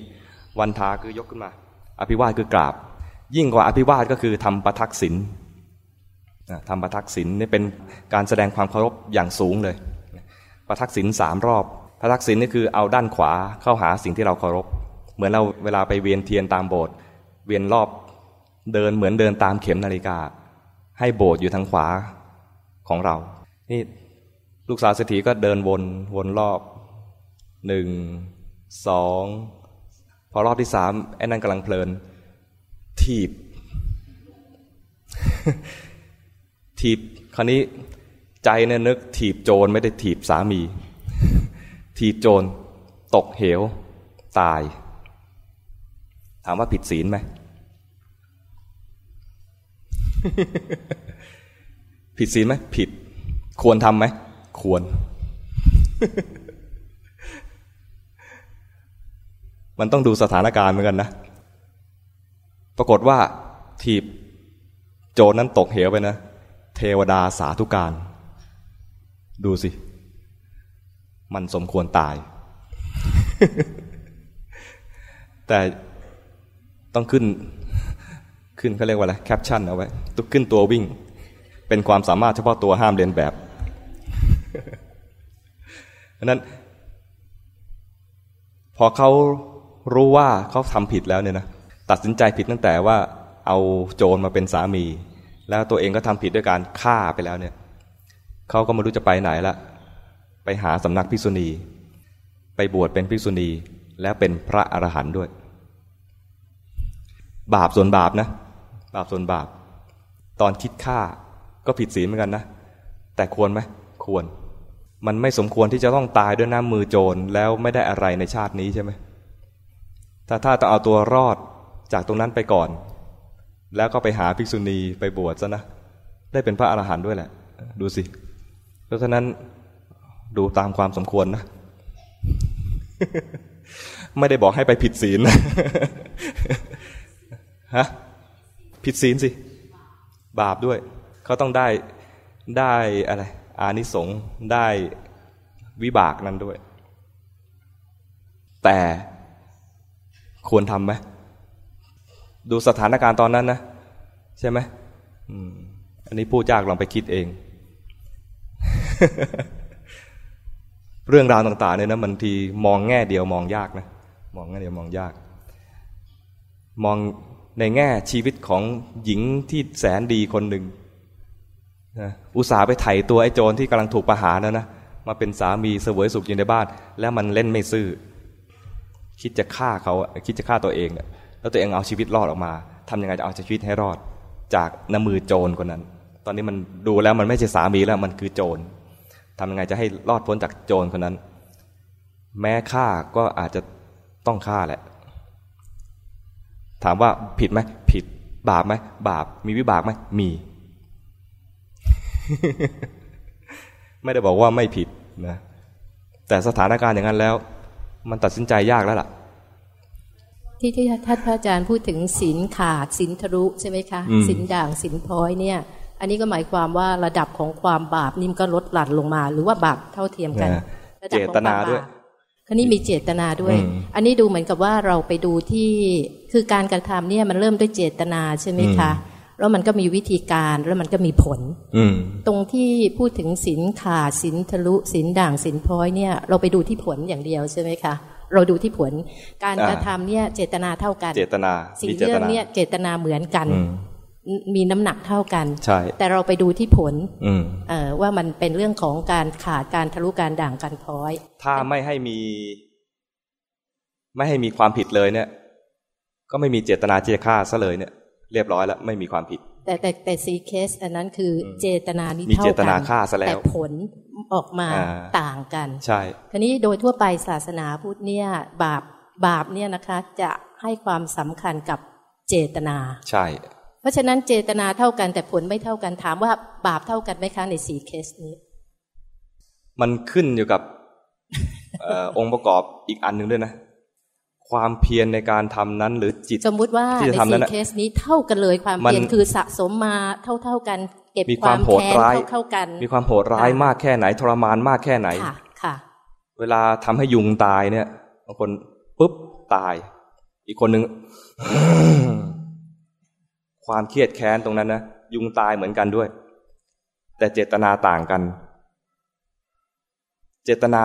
วันทาคือยกขึ้นมา อภิวาทคือกราบ ยิ่งกว่าอภิวาทก็คือทำประทักษิณทำประทักษิณนี่เป็นการแสดงความเคารพอย่างสูงเลย ประทักษิณสามรอบ ประทักษิณนี่คือเอาด้านขวาเข้าหาสิ่งที่เราเคารพ เหมือนเราเวลาไปเวียนเทียนตามโบสถ์เวียนรอบเดินเหมือนเดินตามเข็มนาฬิกา ให้โบสถ์อยู่ทางขวาของเรา นี่ลูกสาวเศรษฐีก็เดินวนวนรอบหนึ่งสองพอรอบที่สามไอ้นั่นกำลังเพลินถีบถีบคราวนี้ใจเนี่ยนึก ถีบโจรไม่ได้ถีบสามี ถีบโจรตกเหว ตาย ถามว่าผิดศีลไหม ผิดศีลไหมผิด ควรทำไหม ควร มันต้องดูสถานการณ์เหมือนกันนะ ปรากฏว่าถีบโจรนั้นตกเหวไปนะ เทวดาสาธุการ ดูสิ มันสมควรตาย แต่ต้องขึ้น ขึ้นเขาเรียกว่าอะไรแคปชั่นเอาไว้ตุกขึ้นตัววิ่ง เป็นความสามารถเฉพาะตัวห้ามเรียนแบบนั้น พอเขารู้ว่าเขาทำผิดแล้วเนี่ยนะตัดสินใจผิดตั้งแต่ว่าเอาโจรมาเป็นสามี แล้วตัวเองก็ทำผิดด้วยการฆ่าไปแล้วเนี่ยเขาก็ไม่รู้จะไปไหนละไปหาสำนักพิษุณี ไปบวชเป็นพิษุณีแล้วเป็นพระอรหันต์ด้วย บาปส่วนบาปนะ บาปส่วนบาป ตอนคิดฆ่าก็ผิดศีลเหมือนกันนะ แต่ควรไหมควร มันไม่สมควรที่จะต้องตายด้วยน้ำมือโจรแล้วไม่ได้อะไรในชาตินี้ใช่ไหมถ้าถ้าต้องเอาตัวรอดจากตรงนั้นไปก่อน แล้วก็ไปหาภิกษุณีไปบวชซะนะ ได้เป็นพระอรหันต์ด้วยแหละ ดูสิ เพราะฉะนั้นดูตามความสมควรนะ ไม่ได้บอกให้ไปผิดศีลนะฮะ ผิดศีลสิ บาปด้วย เขาต้องได้ได้อะไร อานิสงส์ได้วิบากนั้นด้วย แต่ควรทำไหมดูสถานการณ์ตอนนั้นนะ ใช่ไหมอันนี้ผู้จากลองไปคิดเอง เรื่องราวต่างๆเนี่ยนะมันทีมองแง่เดียวมองยากนะ มองแง่เดียวมองยาก มอง ในแง่ชีวิตของหญิงที่แสนดีคนหนึ่งอุตส่าห์ไปไถ่ตัวไอ้โจรที่กำลังถูกประหารนะนะมาเป็นสามีเสวยสุขอยู่ในบ้าน แล้วมันเล่นไม่ซื่อ คิดจะฆ่าเขาคิดจะฆ่าตัวเอง แล้วตัวเองเอาชีวิตรอดออกมาทำยังไงจะเอาชีวิตให้รอด จากน้ำมือโจรคนนั้น ตอนนี้มันดูแล้วมันไม่ใช่สามีแล้วมันคือโจรทำยังไงจะให้รอดพ้นจากโจรคนนั้น แม้ฆ่าก็อาจจะต้องฆ่าแหละ ถามว่าผิดไหมผิด บาปไหมบาปมีวิบากไหมมี ไม่ได้บอกว่าไม่ผิดนะแต่สถานการณ์อย่างนั้นแล้ว มันตัดสินใจยากแล้วล่ะ ที่ที่ท่านพระอาจารย์พูดถึงศีลขาดศีลทะลุใช่ไหมคะศีลด่างศีลพลอยเนี่ย อันนี้ก็หมายความว่าระดับของความบาปนิ่มก็ลดหลั่นลงมา หรือว่าบาปเท่าเทียมกันเจตนาด้วย คันนี้มีเจตนาด้วย อันนี้ดูเหมือนกับว่าเราไปดูที่คือการกระทำเนี่ยมันเริ่มด้วยเจตนาใช่ไหมคะแล้วมันก็มีวิธีการแล้วมันก็มีผลตรงที่พูดถึงศีลขาดศีลทะลุศีลด่างศีลพลอยเนี่ยเราไปดูที่ผลอย่างเดียวใช่ไหมคะเราดูที่ผล การกระทำเนี่ยเจตนาเท่ากัน เจตนาสิ่งเรื่องเนี่ยเจตนาเหมือนกัน มีน้ำหนักเท่ากัน ใช่ แต่เราไปดูที่ผลเออว่ามันเป็นเรื่องของการขาดการทะลุการด่างการพร้อย ถ้าไม่ให้มี ไม่ให้มีความผิดเลยเนี่ย ก็ไม่มีเจตนาที่จะฆ่าซะเลยเนี่ย เรียบร้อยแล้วไม่มีความผิด แต่แต่แต่ซีเคส อันนั้นคือเจตนานี้เท่ากันมีเจตนาฆ่าซะแล้วแต่ผลออกมาต่างกัน ใช่ทีนี้โดยทั่วไปศาสนาพุทธเนี่ย บาปบาปเนี่ยนะคะ จะให้ความสำคัญกับเจตนา ใช่ เพราะฉะนั้นเจตนาเท่ากันแต่ผลไม่เท่ากันถามว่าบาปเท่ากันไหมคะในสี่เคสนี้ มันขึ้นอยู่กับองค์ประกอบอีกอันหนึ่งด้วยนะ ความเพียรในการทำนั้นหรือจิต สมมุติว่าในสี่เคสนี้เท่ากันเลยความเพียรคือสะสมมาเท่าเท่ากัน เก็บความโหดร้ายเท่ากัน มีความโหดร้ายมากแค่ไหนทรมานมากแค่ไหนค่ะค่ะเวลาทำให้ยุงตายเนี่ยบางคนปุ๊บตาย อีกคนหนึ่ง ความเครียดแค้นตรงนั้นนะยุงตายเหมือนกันด้วย แต่เจตนาต่างกัน เจตนา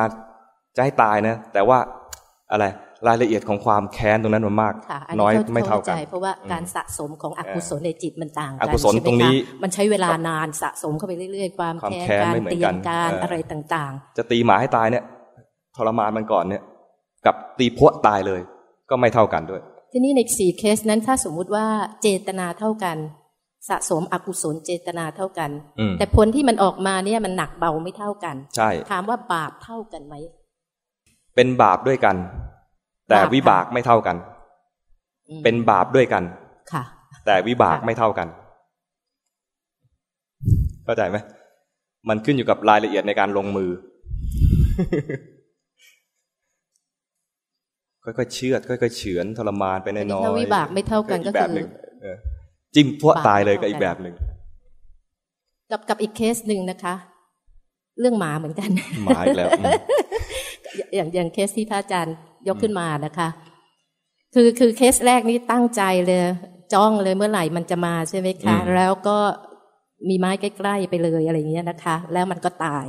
จะให้ตายนะ แต่ว่าอะไรรายละเอียดของความแค้นตรงนั้นมันมากน้อยไม่เท่ากันเพราะว่าการสะสมของอกุศลในจิตมันต่างกันอกุศลตรงนี้มันใช้เวลานานสะสมเข้าไปเรื่อยๆ ความแค้นการเตียนการอะไรต่างๆ จะตีหมาให้ตายเนี่ยทรมานมันก่อนเนี่ย กับตีพวตายเลย ก็ไม่เท่ากันด้วย ทีนี้ในสี่เคสนั้นถ้าสมมุติว่าเจตนาเท่ากัน สะสมอกุศลเจตนาเท่ากัน แต่ผลที่มันออกมาเนี่ยมันหนักเบาไม่เท่ากัน ใช่ ถามว่าบาปเท่ากันไหม เป็นบาปด้วยกัน แต่วิบากไม่เท่ากัน เป็นบาปด้วยกัน ค่ะ แต่วิบากไม่เท่ากัน เข้าใจไหมมันขึ้นอยู่กับรายละเอียดในการลงมือ ค่อยๆเชือดค่อยๆเฉือนทรมานไปน้อยๆถ้าวิบากไม่เท่ากันก็คือจิ้มพวกตายเลยก็อีกแบบหนึ่งกับกับอีกเคสหนึ่งนะคะ เรื่องหมาเหมือนกันหมาอีกแล้ว อย่างอย่างเคสที่พระอาจารย์ยกขึ้นมานะคะ คือคือเคสแรกนี่ตั้งใจเลย จ้องเลยเมื่อไหร่มันจะมาใช่ไหมคะ แล้วก็มีไม้ใกล้ๆไปเลยอะไรเงี้ยนะคะ แล้วมันก็ตาย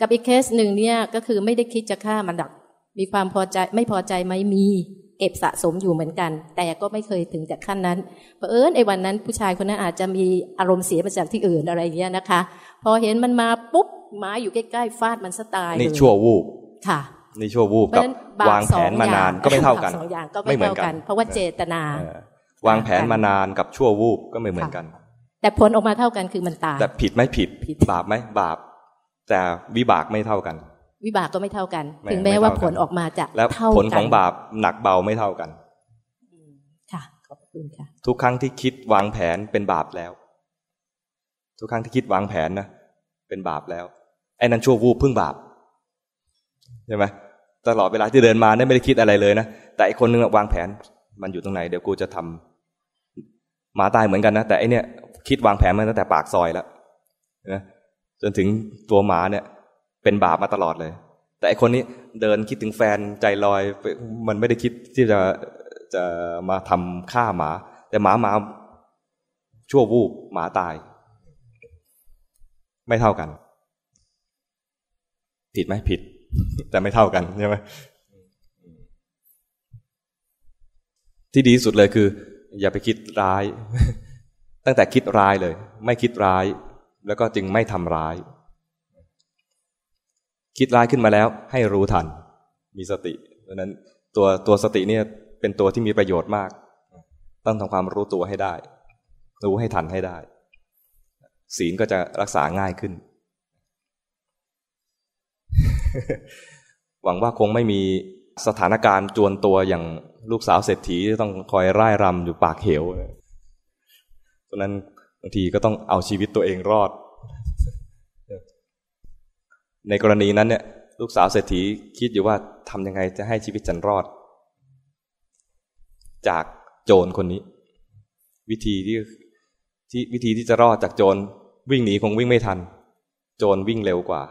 กับอีกเคสหนึ่งเนี่ยก็คือไม่ได้คิดจะฆ่ามันดัก มีความพอใจไม่พอใจไหมมี เก็บสะสมอยู่เหมือนกัน แต่ก็ไม่เคยถึงจากขั้นนั้นเพราะเอิญไอ้วันนั้น ผู้ชายคนนั้นอาจจะมีอารมณ์เสียมาจากที่อื่นอะไรเงี้ยนะคะ พอเห็นมันมาปุ๊บไม้อยู่ใกล้ๆฟาดมันสตายนี่ชั่ววูบค่ะนี่ชั่ววูบกับวางแผนมานานก็ไม่เท่ากันสองอย่างก็ไม่เหมือนกัน เพราะว่าเจตนา วางแผนมานานกับชั่ววูบก็ไม่เหมือนกัน แต่ผลออกมาเท่ากันคือมันตายแต่ผิดไหมผิดบาปไหมบาป แต่วิบากไม่เท่ากัน วิบากก็ไม่เท่ากัน ถึงแม้ว่าผลออกมาจะแล้วผลของบาปหนักเบาไม่เท่ากันค่ะขอบคุณค่ะ ทุกครั้งที่คิดวางแผนเป็นบาปแล้ว ทุกครั้งที่คิดวางแผนนะเป็นบาปแล้วไอ้นั้นชั่ววูบพึ่งบาปใช่ไหมตลอดเวลาที่เดินมาเนี่ยไม่ได้คิดอะไรเลยนะแต่อีกคนนึงวางแผนมันอยู่ตรงไหนเดี๋ยวกูจะทำหมาตายเหมือนกันนะแต่อันเนี้ยคิดวางแผนมาตั้งแต่ปากซอยแล้วนะจนถึงตัวหมาเนี่ย เป็นบาปมาตลอดเลย แต่ไอคนนี้เดินคิดถึงแฟนใจลอย มันไม่ได้คิดที่จะจะมาทำฆ่าหมา แต่หมามาชั่ววูบหมาตาย ไม่เท่ากัน ผิดไหมผิด แต่ไม่เท่ากันใช่ไหมที่ดีสุดเลยคือ อย่าไปคิดร้าย ตั้งแต่คิดร้ายเลย ไม่คิดร้าย แล้วก็จึงไม่ทำร้าย คิดร้ายขึ้นมาแล้ว ให้รู้ทัน มีสติเพราะนั้นตัวตัวสติเนี่ยเป็นตัวที่มีประโยชน์มาก ต้องทำความรู้ตัวให้ได้ รู้ให้ทันให้ได้ ศีลก็จะรักษาง่ายขึ้น หวังว่าคงไม่มีสถานการณ์จวนตัวอย่างลูกสาวเศรษฐีต้องคอยร่ายรำอยู่ปากเหวเพราะนั้นบางทีก็ต้องเอาชีวิตตัวเองรอด ในกรณีนั้นเนี่ยลูกสาวเศรษฐีคิดอยู่ว่าทำยังไงจะให้ชีวิตฉันรอด จากโจรคนนี้ วิธีที่ที่วิธีที่จะรอดจากโจรวิ่งหนีคงวิ่งไม่ทัน โจรวิ่งเร็วกว่า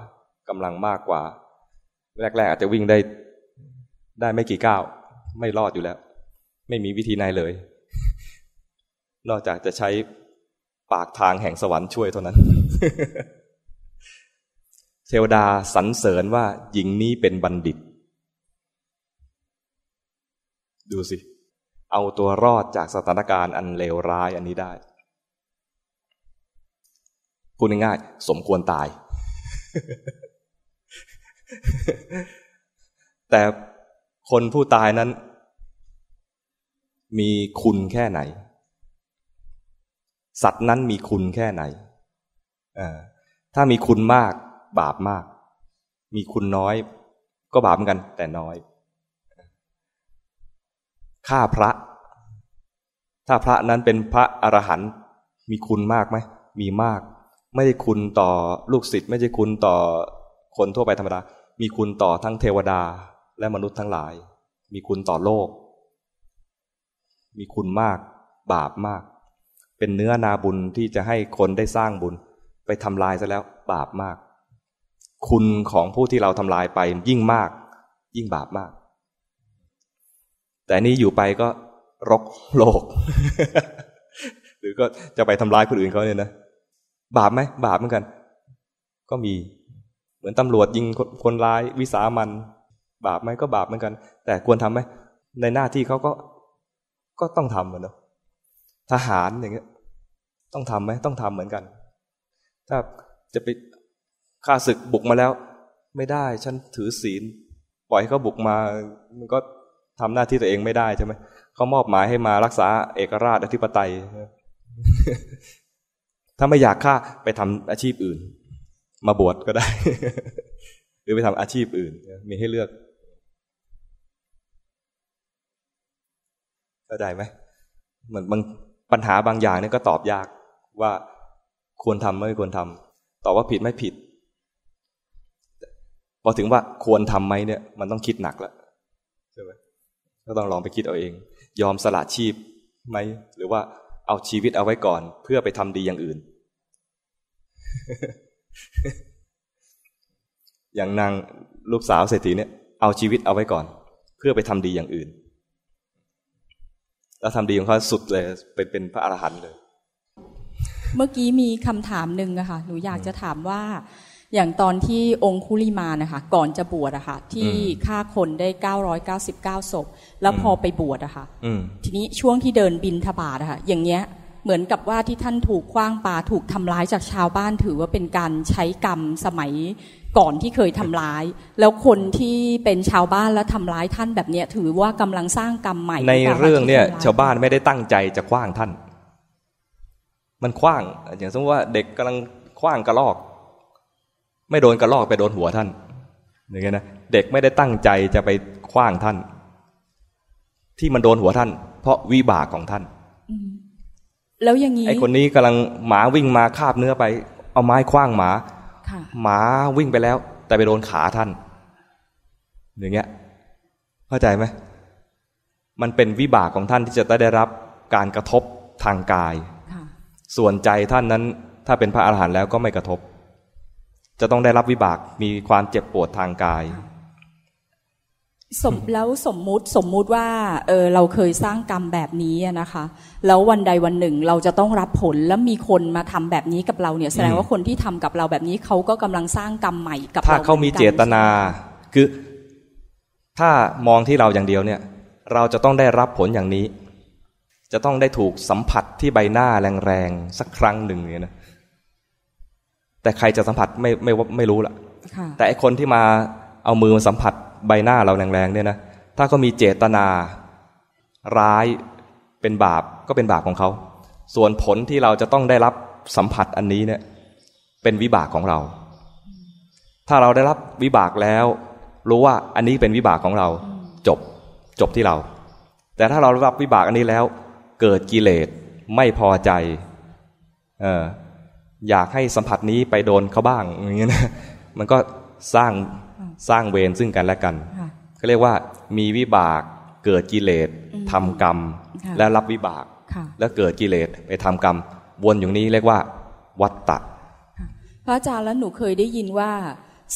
กำลังมากกว่า แรก ๆ อาจจะวิ่งได้ได้ไม่กี่ก้าว ไม่รอดอยู่แล้ว ไม่มีวิธีไหนเลย นอกจากจะใช้ปากทางแห่งสวรรค์ช่วยเท่านั้น เทวดาสรรเสริญว่าหญิงนี้เป็นบัณฑิต ดูสิ เอาตัวรอดจากสถานการณ์อันเลวร้ายอันนี้ได้พูดง่ายๆสมควรตาย แต่คนผู้ตายนั้น มีคุณแค่ไหน สัตว์นั้นมีคุณแค่ไหน ถ้ามีคุณมาก บาปมาก มีคุณน้อย ก็บาปเหมือนกัน แต่น้อยฆ่าพระ ถ้าพระนั้นเป็นพระอรหันต์มีคุณมากไหมมีมาก ไม่ได้คุณต่อลูกศิษย์ไม่ใช่คุณต่อคนทั่วไปธรรมดา มีคุณต่อทั้งเทวดาและมนุษย์ทั้งหลาย มีคุณต่อโลก มีคุณมาก บาปมาก เป็นเนื้อนาบุญที่จะให้คนได้สร้างบุญ ไปทำลายซะแล้ว บาปมาก คุณของผู้ที่เราทำลายไปยิ่งมาก ยิ่งบาปมาก แต่นี่อยู่ไปก็รกโลก หรือก็จะไปทำลายคนอื่นเขาเนี่ยนะ บาปไหม บาปเหมือนกัน ก็มี เหมือนตำรวจยิงคนร้ายวิสามัน บาปไหมก็บาปเหมือนกัน แต่ควรทำไหม ในหน้าที่เขาก็ก็ต้องทำเหมือนเนาะทหารอย่างเงี้ย ต้องทำไหมต้องทำเหมือนกัน ถ้าจะไป ฆ่าศึกบุกมาแล้ว ไม่ได้ ฉันถือศีล ปล่อยให้เขาบุกมา มันก็ทำหน้าที่ตัวเองไม่ได้ใช่ไหมเขามอบหมายให้มารักษาเอกราชอธิปไตย ถ้าไม่อยากฆ่าไปทำอาชีพอื่น มาบวชก็ได้ หรือไปทำอาชีพอื่น มีให้เลือกเข้าใจไหมเหมือนบางปัญหาบางอย่างเนี่ยก็ตอบยากว่าควรทำไม่ควรทำตอบว่าผิดไม่ผิด พอถึงว่าควรทำไหมเนี่ย มันต้องคิดหนักแล้วใช่ไหมก็ต้องลองไปคิดเอาเอง ยอมสละชีพไหมหรือว่าเอาชีวิตเอาไว้ก่อน เพื่อไปทำดีอย่างอื่น อย่างนางลูกสาวเศรษฐีเนี่ย เอาชีวิตเอาไว้ก่อน เพื่อไปทำดีอย่างอื่น แล้วทำดีของเขาสุดเลย เป็นเป็นพระอรหันต์เลย เมื่อกี้มีคำถามหนึ่งอะค่ะหนูอยากจะถามว่า อย่างตอนที่องคุลิมานะคะก่อนจะบวชอะค่ะที่ฆ่าคนได้ 999ศพแล้วพอไปบวชอะค่ะทีนี้ช่วงที่เดินบินทบาทอะค่ะอย่างเงี้ยเหมือนกับว่าที่ท่านถูกคว้างปาถูกทำร้ายจากชาวบ้านถือว่าเป็นการใช้กรรมสมัยก่อนที่เคยทำร้าย แล้วคนที่เป็นชาวบ้านแล้วทำร้ายท่านแบบเนี้ยถือว่ากำลังสร้างกรรมใหม่ ในเรื่องเนี่ยชาวบ้านไม่ได้ตั้งใจจะคว้างท่าน มันคว้าง อย่างสมมติว่าเด็กกำลังคว้างกระลอก ไม่โดนกระลอกไปโดนหัวท่านอย่างเงี้ยนะเด็กไม่ได้ตั้งใจจะไปคว้างท่าน ที่มันโดนหัวท่าน เพราะวิบากของท่านแล้วอย่างนี้ไอคนนี้กำลังหมาวิ่งมาคาบเนื้อไป เอาไม้คว้างหมาหมาวิ่งไปแล้ว แต่ไปโดนขาท่าน อย่างเงี้ย เข้าใจไหมมันเป็นวิบากของท่านที่จะได้รับการกระทบทางกายส่วนใจท่านนั้น ถ้าเป็นพระอาหารหันต์แล้วก็ไม่กระทบ จะต้องได้รับวิบากมีความเจ็บปวดทางกาย สมแล้วสมมุติสมมุติว่าเออเราเคยสร้างกรรมแบบนี้นะคะ แล้ววันใดวันหนึ่งเราจะต้องรับผลแล้วมีคนมาทำแบบนี้กับเราเนี่ยแสดงว่าคนที่ทำกับเราแบบนี้เขาก็กำลังสร้างกรรมใหม่กับเราถ้าเขามีเจตนา คือ ถ้ามองที่เราอย่างเดียวเนี่ย เราจะต้องได้รับผลอย่างนี้ จะต้องได้ถูกสัมผัสที่ใบหน้าแรงๆสักครั้งหนึ่งเนี่ยนะ แต่ใครจะสัมผัสไม่ไม่ไม่รู้ละแต่ไอคนที่มาเอามือมาสัมผัสใบหน้าเราแรงๆเนี่ยนะถ้าเขามีเจตนา ร้ายเป็นบาปก็เป็นบาปของเขา ส่วนผลที่เราจะต้องได้รับสัมผัสอันนี้เนี่ย เป็นวิบากของเรา ถ้าเราได้รับวิบากแล้ว รู้ว่าอันนี้เป็นวิบากของเรา จบจบที่เรา แต่ถ้าเรารับวิบากอันนี้แล้ว เกิดกิเลสไม่พอใจ เออ อยากให้สัมผัสนี้ไปโดนเขาบ้างอย่างเงี้ยนะมันก็สร้างสร้างเวรซึ่งกันและกันเขาเรียกว่ามีวิบากเกิดกิเลสทำกรรม และรับวิบาก แล้วเกิดกิเลสไปทำกรรม วนอย่างนี้เรียกว่า วัตตะพระอาจารย์แล้วหนูเคยได้ยินว่า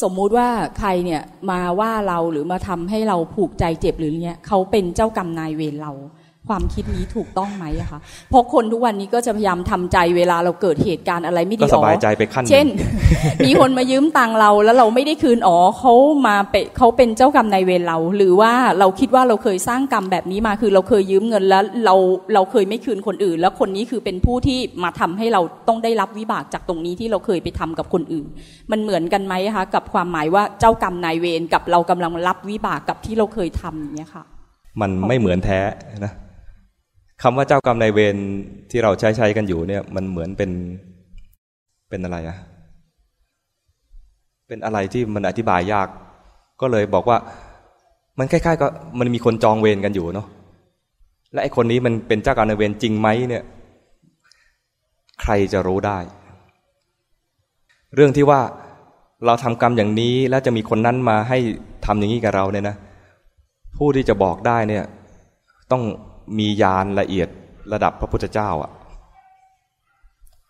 สมมุติว่าใครเนี่ยมาว่าเราหรือมาทำให้เราผูกใจเจ็บหรือเนี้ยเขาเป็นเจ้ากรรมนายเวรเรา ความคิดนี้ถูกต้องไหมอะคะ เพราะคนทุกวันนี้ก็จะพยายามทำใจเวลาเราเกิดเหตุการณ์อะไรไม่ดีอ๋อก็สบายใจไปขั้น เช่น มีคนมายืมตังเราแล้วเราไม่ได้คืนอ๋อเขามาเปเขาเป็นเจ้ากรรมนายเวรเรา หรือว่าเราคิดว่าเราเคยสร้างกรรมแบบนี้มาคือเราเคยยืมเงินแล้วเราเราเคยไม่คืนคนอื่น แล้วคนนี้คือเป็นผู้ที่มาทำให้เราต้องได้รับวิบากจากตรงนี้ที่เราเคยไปทำกับคนอื่น มันเหมือนกันไหมคะกับความหมายว่าเจ้ากรรมนายเวรกับเรากำลังรับวิบากกับที่เราเคยทำอย่างนี้ค่ะ มันไม่เหมือนแท้นะ คำว่าเจ้ากรรมนายเวรที่เราใช้ใช้กันอยู่เนี่ย มันเหมือนเป็นเป็นอะไรอะเป็นอะไรที่มันอธิบายยาก ก็เลยบอกว่า มันคล้ายๆก็มันมีคนจองเวรกันอยู่เนาะและไอ้คนนี้มันเป็นเจ้ากรรมนายเวรจริงไหมเนี่ย ใครจะรู้ได้ เรื่องที่ว่าเราทำกรรมอย่างนี้แล้วจะมีคนนั้นมาให้ทำอย่างนี้กับเราเนี่ยนะผู้ที่จะบอกได้เนี่ย ต้อง มียานละเอียดระดับพระพุทธเจ้าอะ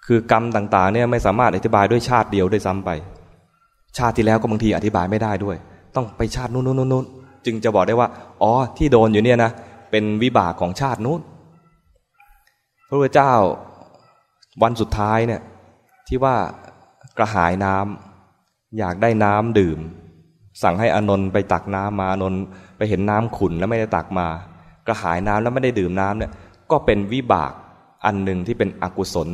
คือกรรมต่างๆเนี่ยไม่สามารถอธิบายด้วยชาติเดียวได้ซ้ำไป ชาติที่แล้วก็บางทีอธิบายไม่ได้ด้วย ต้องไปชาตินู้นนู้นนู้นจึงจะบอกได้ว่า อ๋อที่โดนอยู่เนี่ยนะเป็นวิบากของชาตินู้นพระพุทธเจ้าวันสุดท้ายเนี่ยที่ว่ากระหายน้ำอยากได้น้ำดื่ม สั่งให้อนนท์ไปตักน้ำมาอนนท์ไปเห็นน้ำขุนแล้วไม่ได้ตักมา กระหายน้ำแล้วไม่ได้ดื่มน้ำเนี่ยก็เป็นวิบากอันหนึ่งที่เป็นอกุศล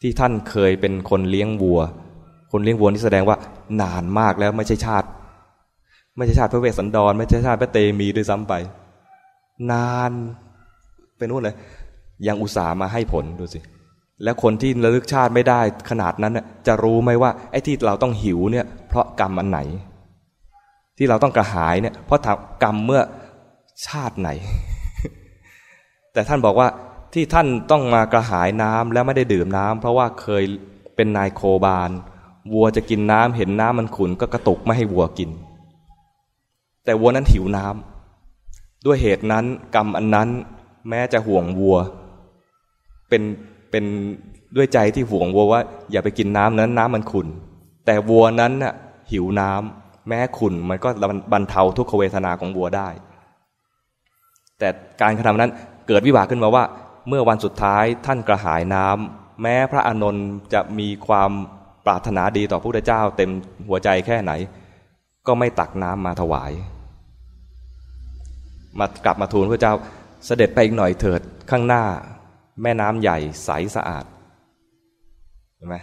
ที่ท่านเคยเป็นคนเลี้ยงวัว คนเลี้ยงวัวนี่แสดงว่านานมากแล้วไม่ใช่ชาติ ไม่ใช่ชาติพระเวสสันดร ไม่ใช่ชาติพระเตมีด้วยซ้ำไป นานเป็นนู่นเลยยังอุตส่าห์มาให้ผลดูสิแล้วคนที่ระลึกชาติไม่ได้ขนาดนั้นจะรู้ไหมว่าไอ้ที่เราต้องหิวเนี่ยเพราะกรรมอันไหน ที่เราต้องกระหายเนี่ยเพราะกรรมเมื่อ ชาติไหน แต่ท่านบอกว่าที่ท่านต้องมากระหายน้ำแล้วไม่ได้ดื่มน้ำเพราะว่าเคยเป็นนายโคบาลวัวจะกินน้ำเห็นน้ำมันขุนก็กระตุกไม่ให้วัวกิน แต่วัวนั้นหิวน้ำด้วยเหตุนั้นกรรมอันนั้นแม้จะห่วงวัว เป็นเป็นด้วยใจที่ห่วงวัวว่า อย่าไปกินน้ำนั้นน้ำมันขุนแต่วัวนั้นน่ะหิวน้ำแม้ขุนมันก็บรรเทาทุกขเวทนาของวัวได้ แต่การกระทำนั้นเกิดวิบากขึ้นมาว่า เมื่อวันสุดท้ายท่านกระหายน้ำแม้พระอานนท์จะมีความปรารถนาดีต่อพระพุทธเจ้า เต็มหัวใจแค่ไหน ก็ไม่ตักน้ำมาถวาย มากลับมาทูลพระเจ้าเสด็จไปอีกหน่อยเถิดข้างหน้า แม่น้ำใหญ่ใสสะอาดเห็นไหม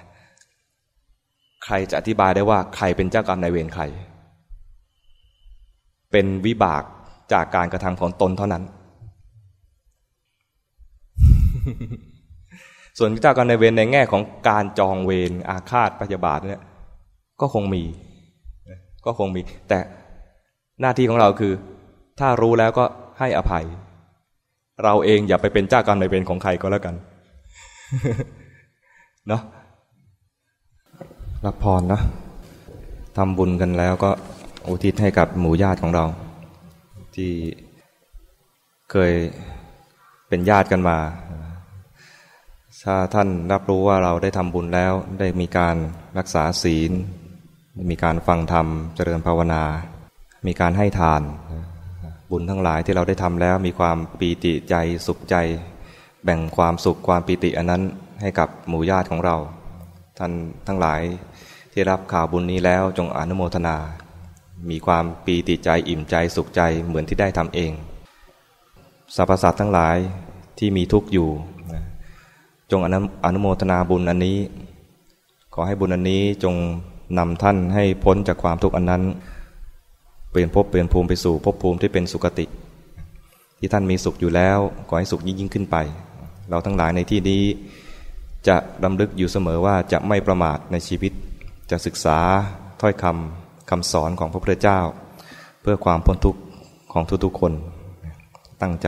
ใครจะอธิบายได้ว่าใครเป็นเจ้ากรรมนายเวรใคร เป็นวิบาก จากการกระทำของตนเท่านั้น ส่วนเจ้ากรรมนายเวรในแง่ของการจองเวรอาฆาตปยาบาทเนี่ยก็คงมี ก็คงมี แต่หน้าที่ของเราคือ ถ้ารู้แล้วก็ให้อภัย เราเองอย่าไปเป็นเจ้ากรรมในเวรของใครก็แล้วกันเนาะรับพรนะทำบุญกันแล้วก็อุทิศให้กับหมู่ญาติของเรา ที่เคยเป็นญาติกันมา ถ้าท่านรับรู้ว่าเราได้ทำบุญแล้ว ได้มีการรักษาศีล มีการฟังธรรม เจริญภาวนา มีการให้ทาน บุญทั้งหลายที่เราได้ทำแล้ว มีความปีติใจสุขใจ แบ่งความสุขความปีติอันนั้นให้กับหมู่ญาติของเรา ท่านทั้งหลายที่รับข่าวบุญนี้แล้วจงอนุโมทนา มีความปีติใจอิ่มใจสุขใจเหมือนที่ได้ทำเองสรรพสัตว์ทั้งหลายที่มีทุกข์อยู่ จงอนุโมทนาบุญอันนี้ ขอให้บุญอันนี้จงนำท่านให้พ้นจากความทุกข์อันนั้น เปลี่ยนภพเปลี่ยนภูมิไปสู่ภพภูมิที่เป็นสุคติ ที่ท่านมีสุขอยู่แล้ว ขอให้สุขยิ่งยิ่งขึ้นไป เราทั้งหลายในที่นี้ จะดำลึกอยู่เสมอว่าจะไม่ประมาทในชีวิต จะศึกษาถ้อยคำ คำสอนของพระพุทธเจ้า เพื่อความพ้นทุกข์ของทุกๆคนตั้งใจ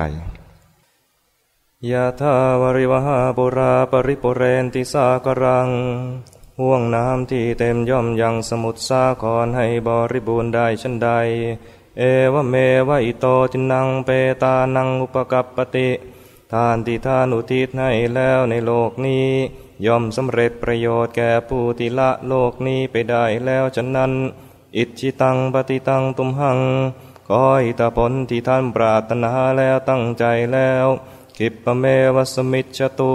ยะทาวริวหาปุราปริปุเรนติสากรังห่วงน้ำที่เต็มย่อมยังสมุทรสาครให้บริบูรณ์ได้ชันใด เอวเมวะอิโตจินังเปตานังอุปกัปปติ ทานที่ทานอุทิศให้แล้วในโลกนี้ ย่อมสำเร็จประโยชน์แก่ผู้ที่ละโลกนี้ไปได้แล้วฉะนั้น อิจิตังปฏิตังตุมหังขออิตาผลที่ท่านปรารถนาแล้วตั้งใจแล้วคิปเมวัสมิชตุ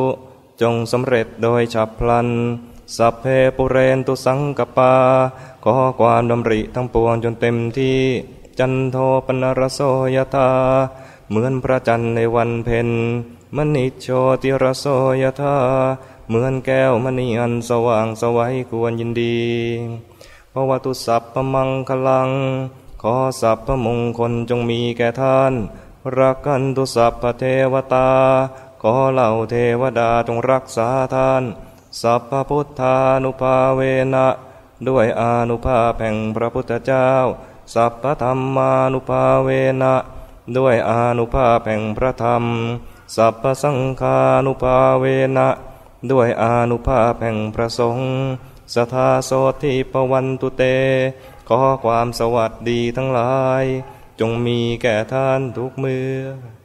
จงสำเร็จโดยฉับพลัน สัพเพปุเรนตุสังกปา ขอความดำริทั้งปวงจนเต็มที่ จันโทปนรโสยธาเหมือนพระจันทร์ในวันเพ็ญมณิโชติรโสยธาเหมือนแก้วมณีอันสว่างสวัยควรยินดี ระว่าตุสัพพมังคลัง ขอสัพพมงคลจงมีแก่ท่าน รักกันตุสัพพเทวตา ขอเหล่าเทวดาจงรักษาท่าน สัพพพุทธานุภาเวนะ ด้วยอนุภาพแห่งพระพุทธเจ้า สัพพธรรมานุภาเวนะ ด้วยอนุภาพแห่งพระธรรม สัพพสังฆานุภาเวนะ ด้วยอนุภาพแห่งพระสงฆ์ สทาโสทิปวันตุเต ขอความสวัสดีทั้งหลาย จงมีแก่ท่านทุกเมื่อ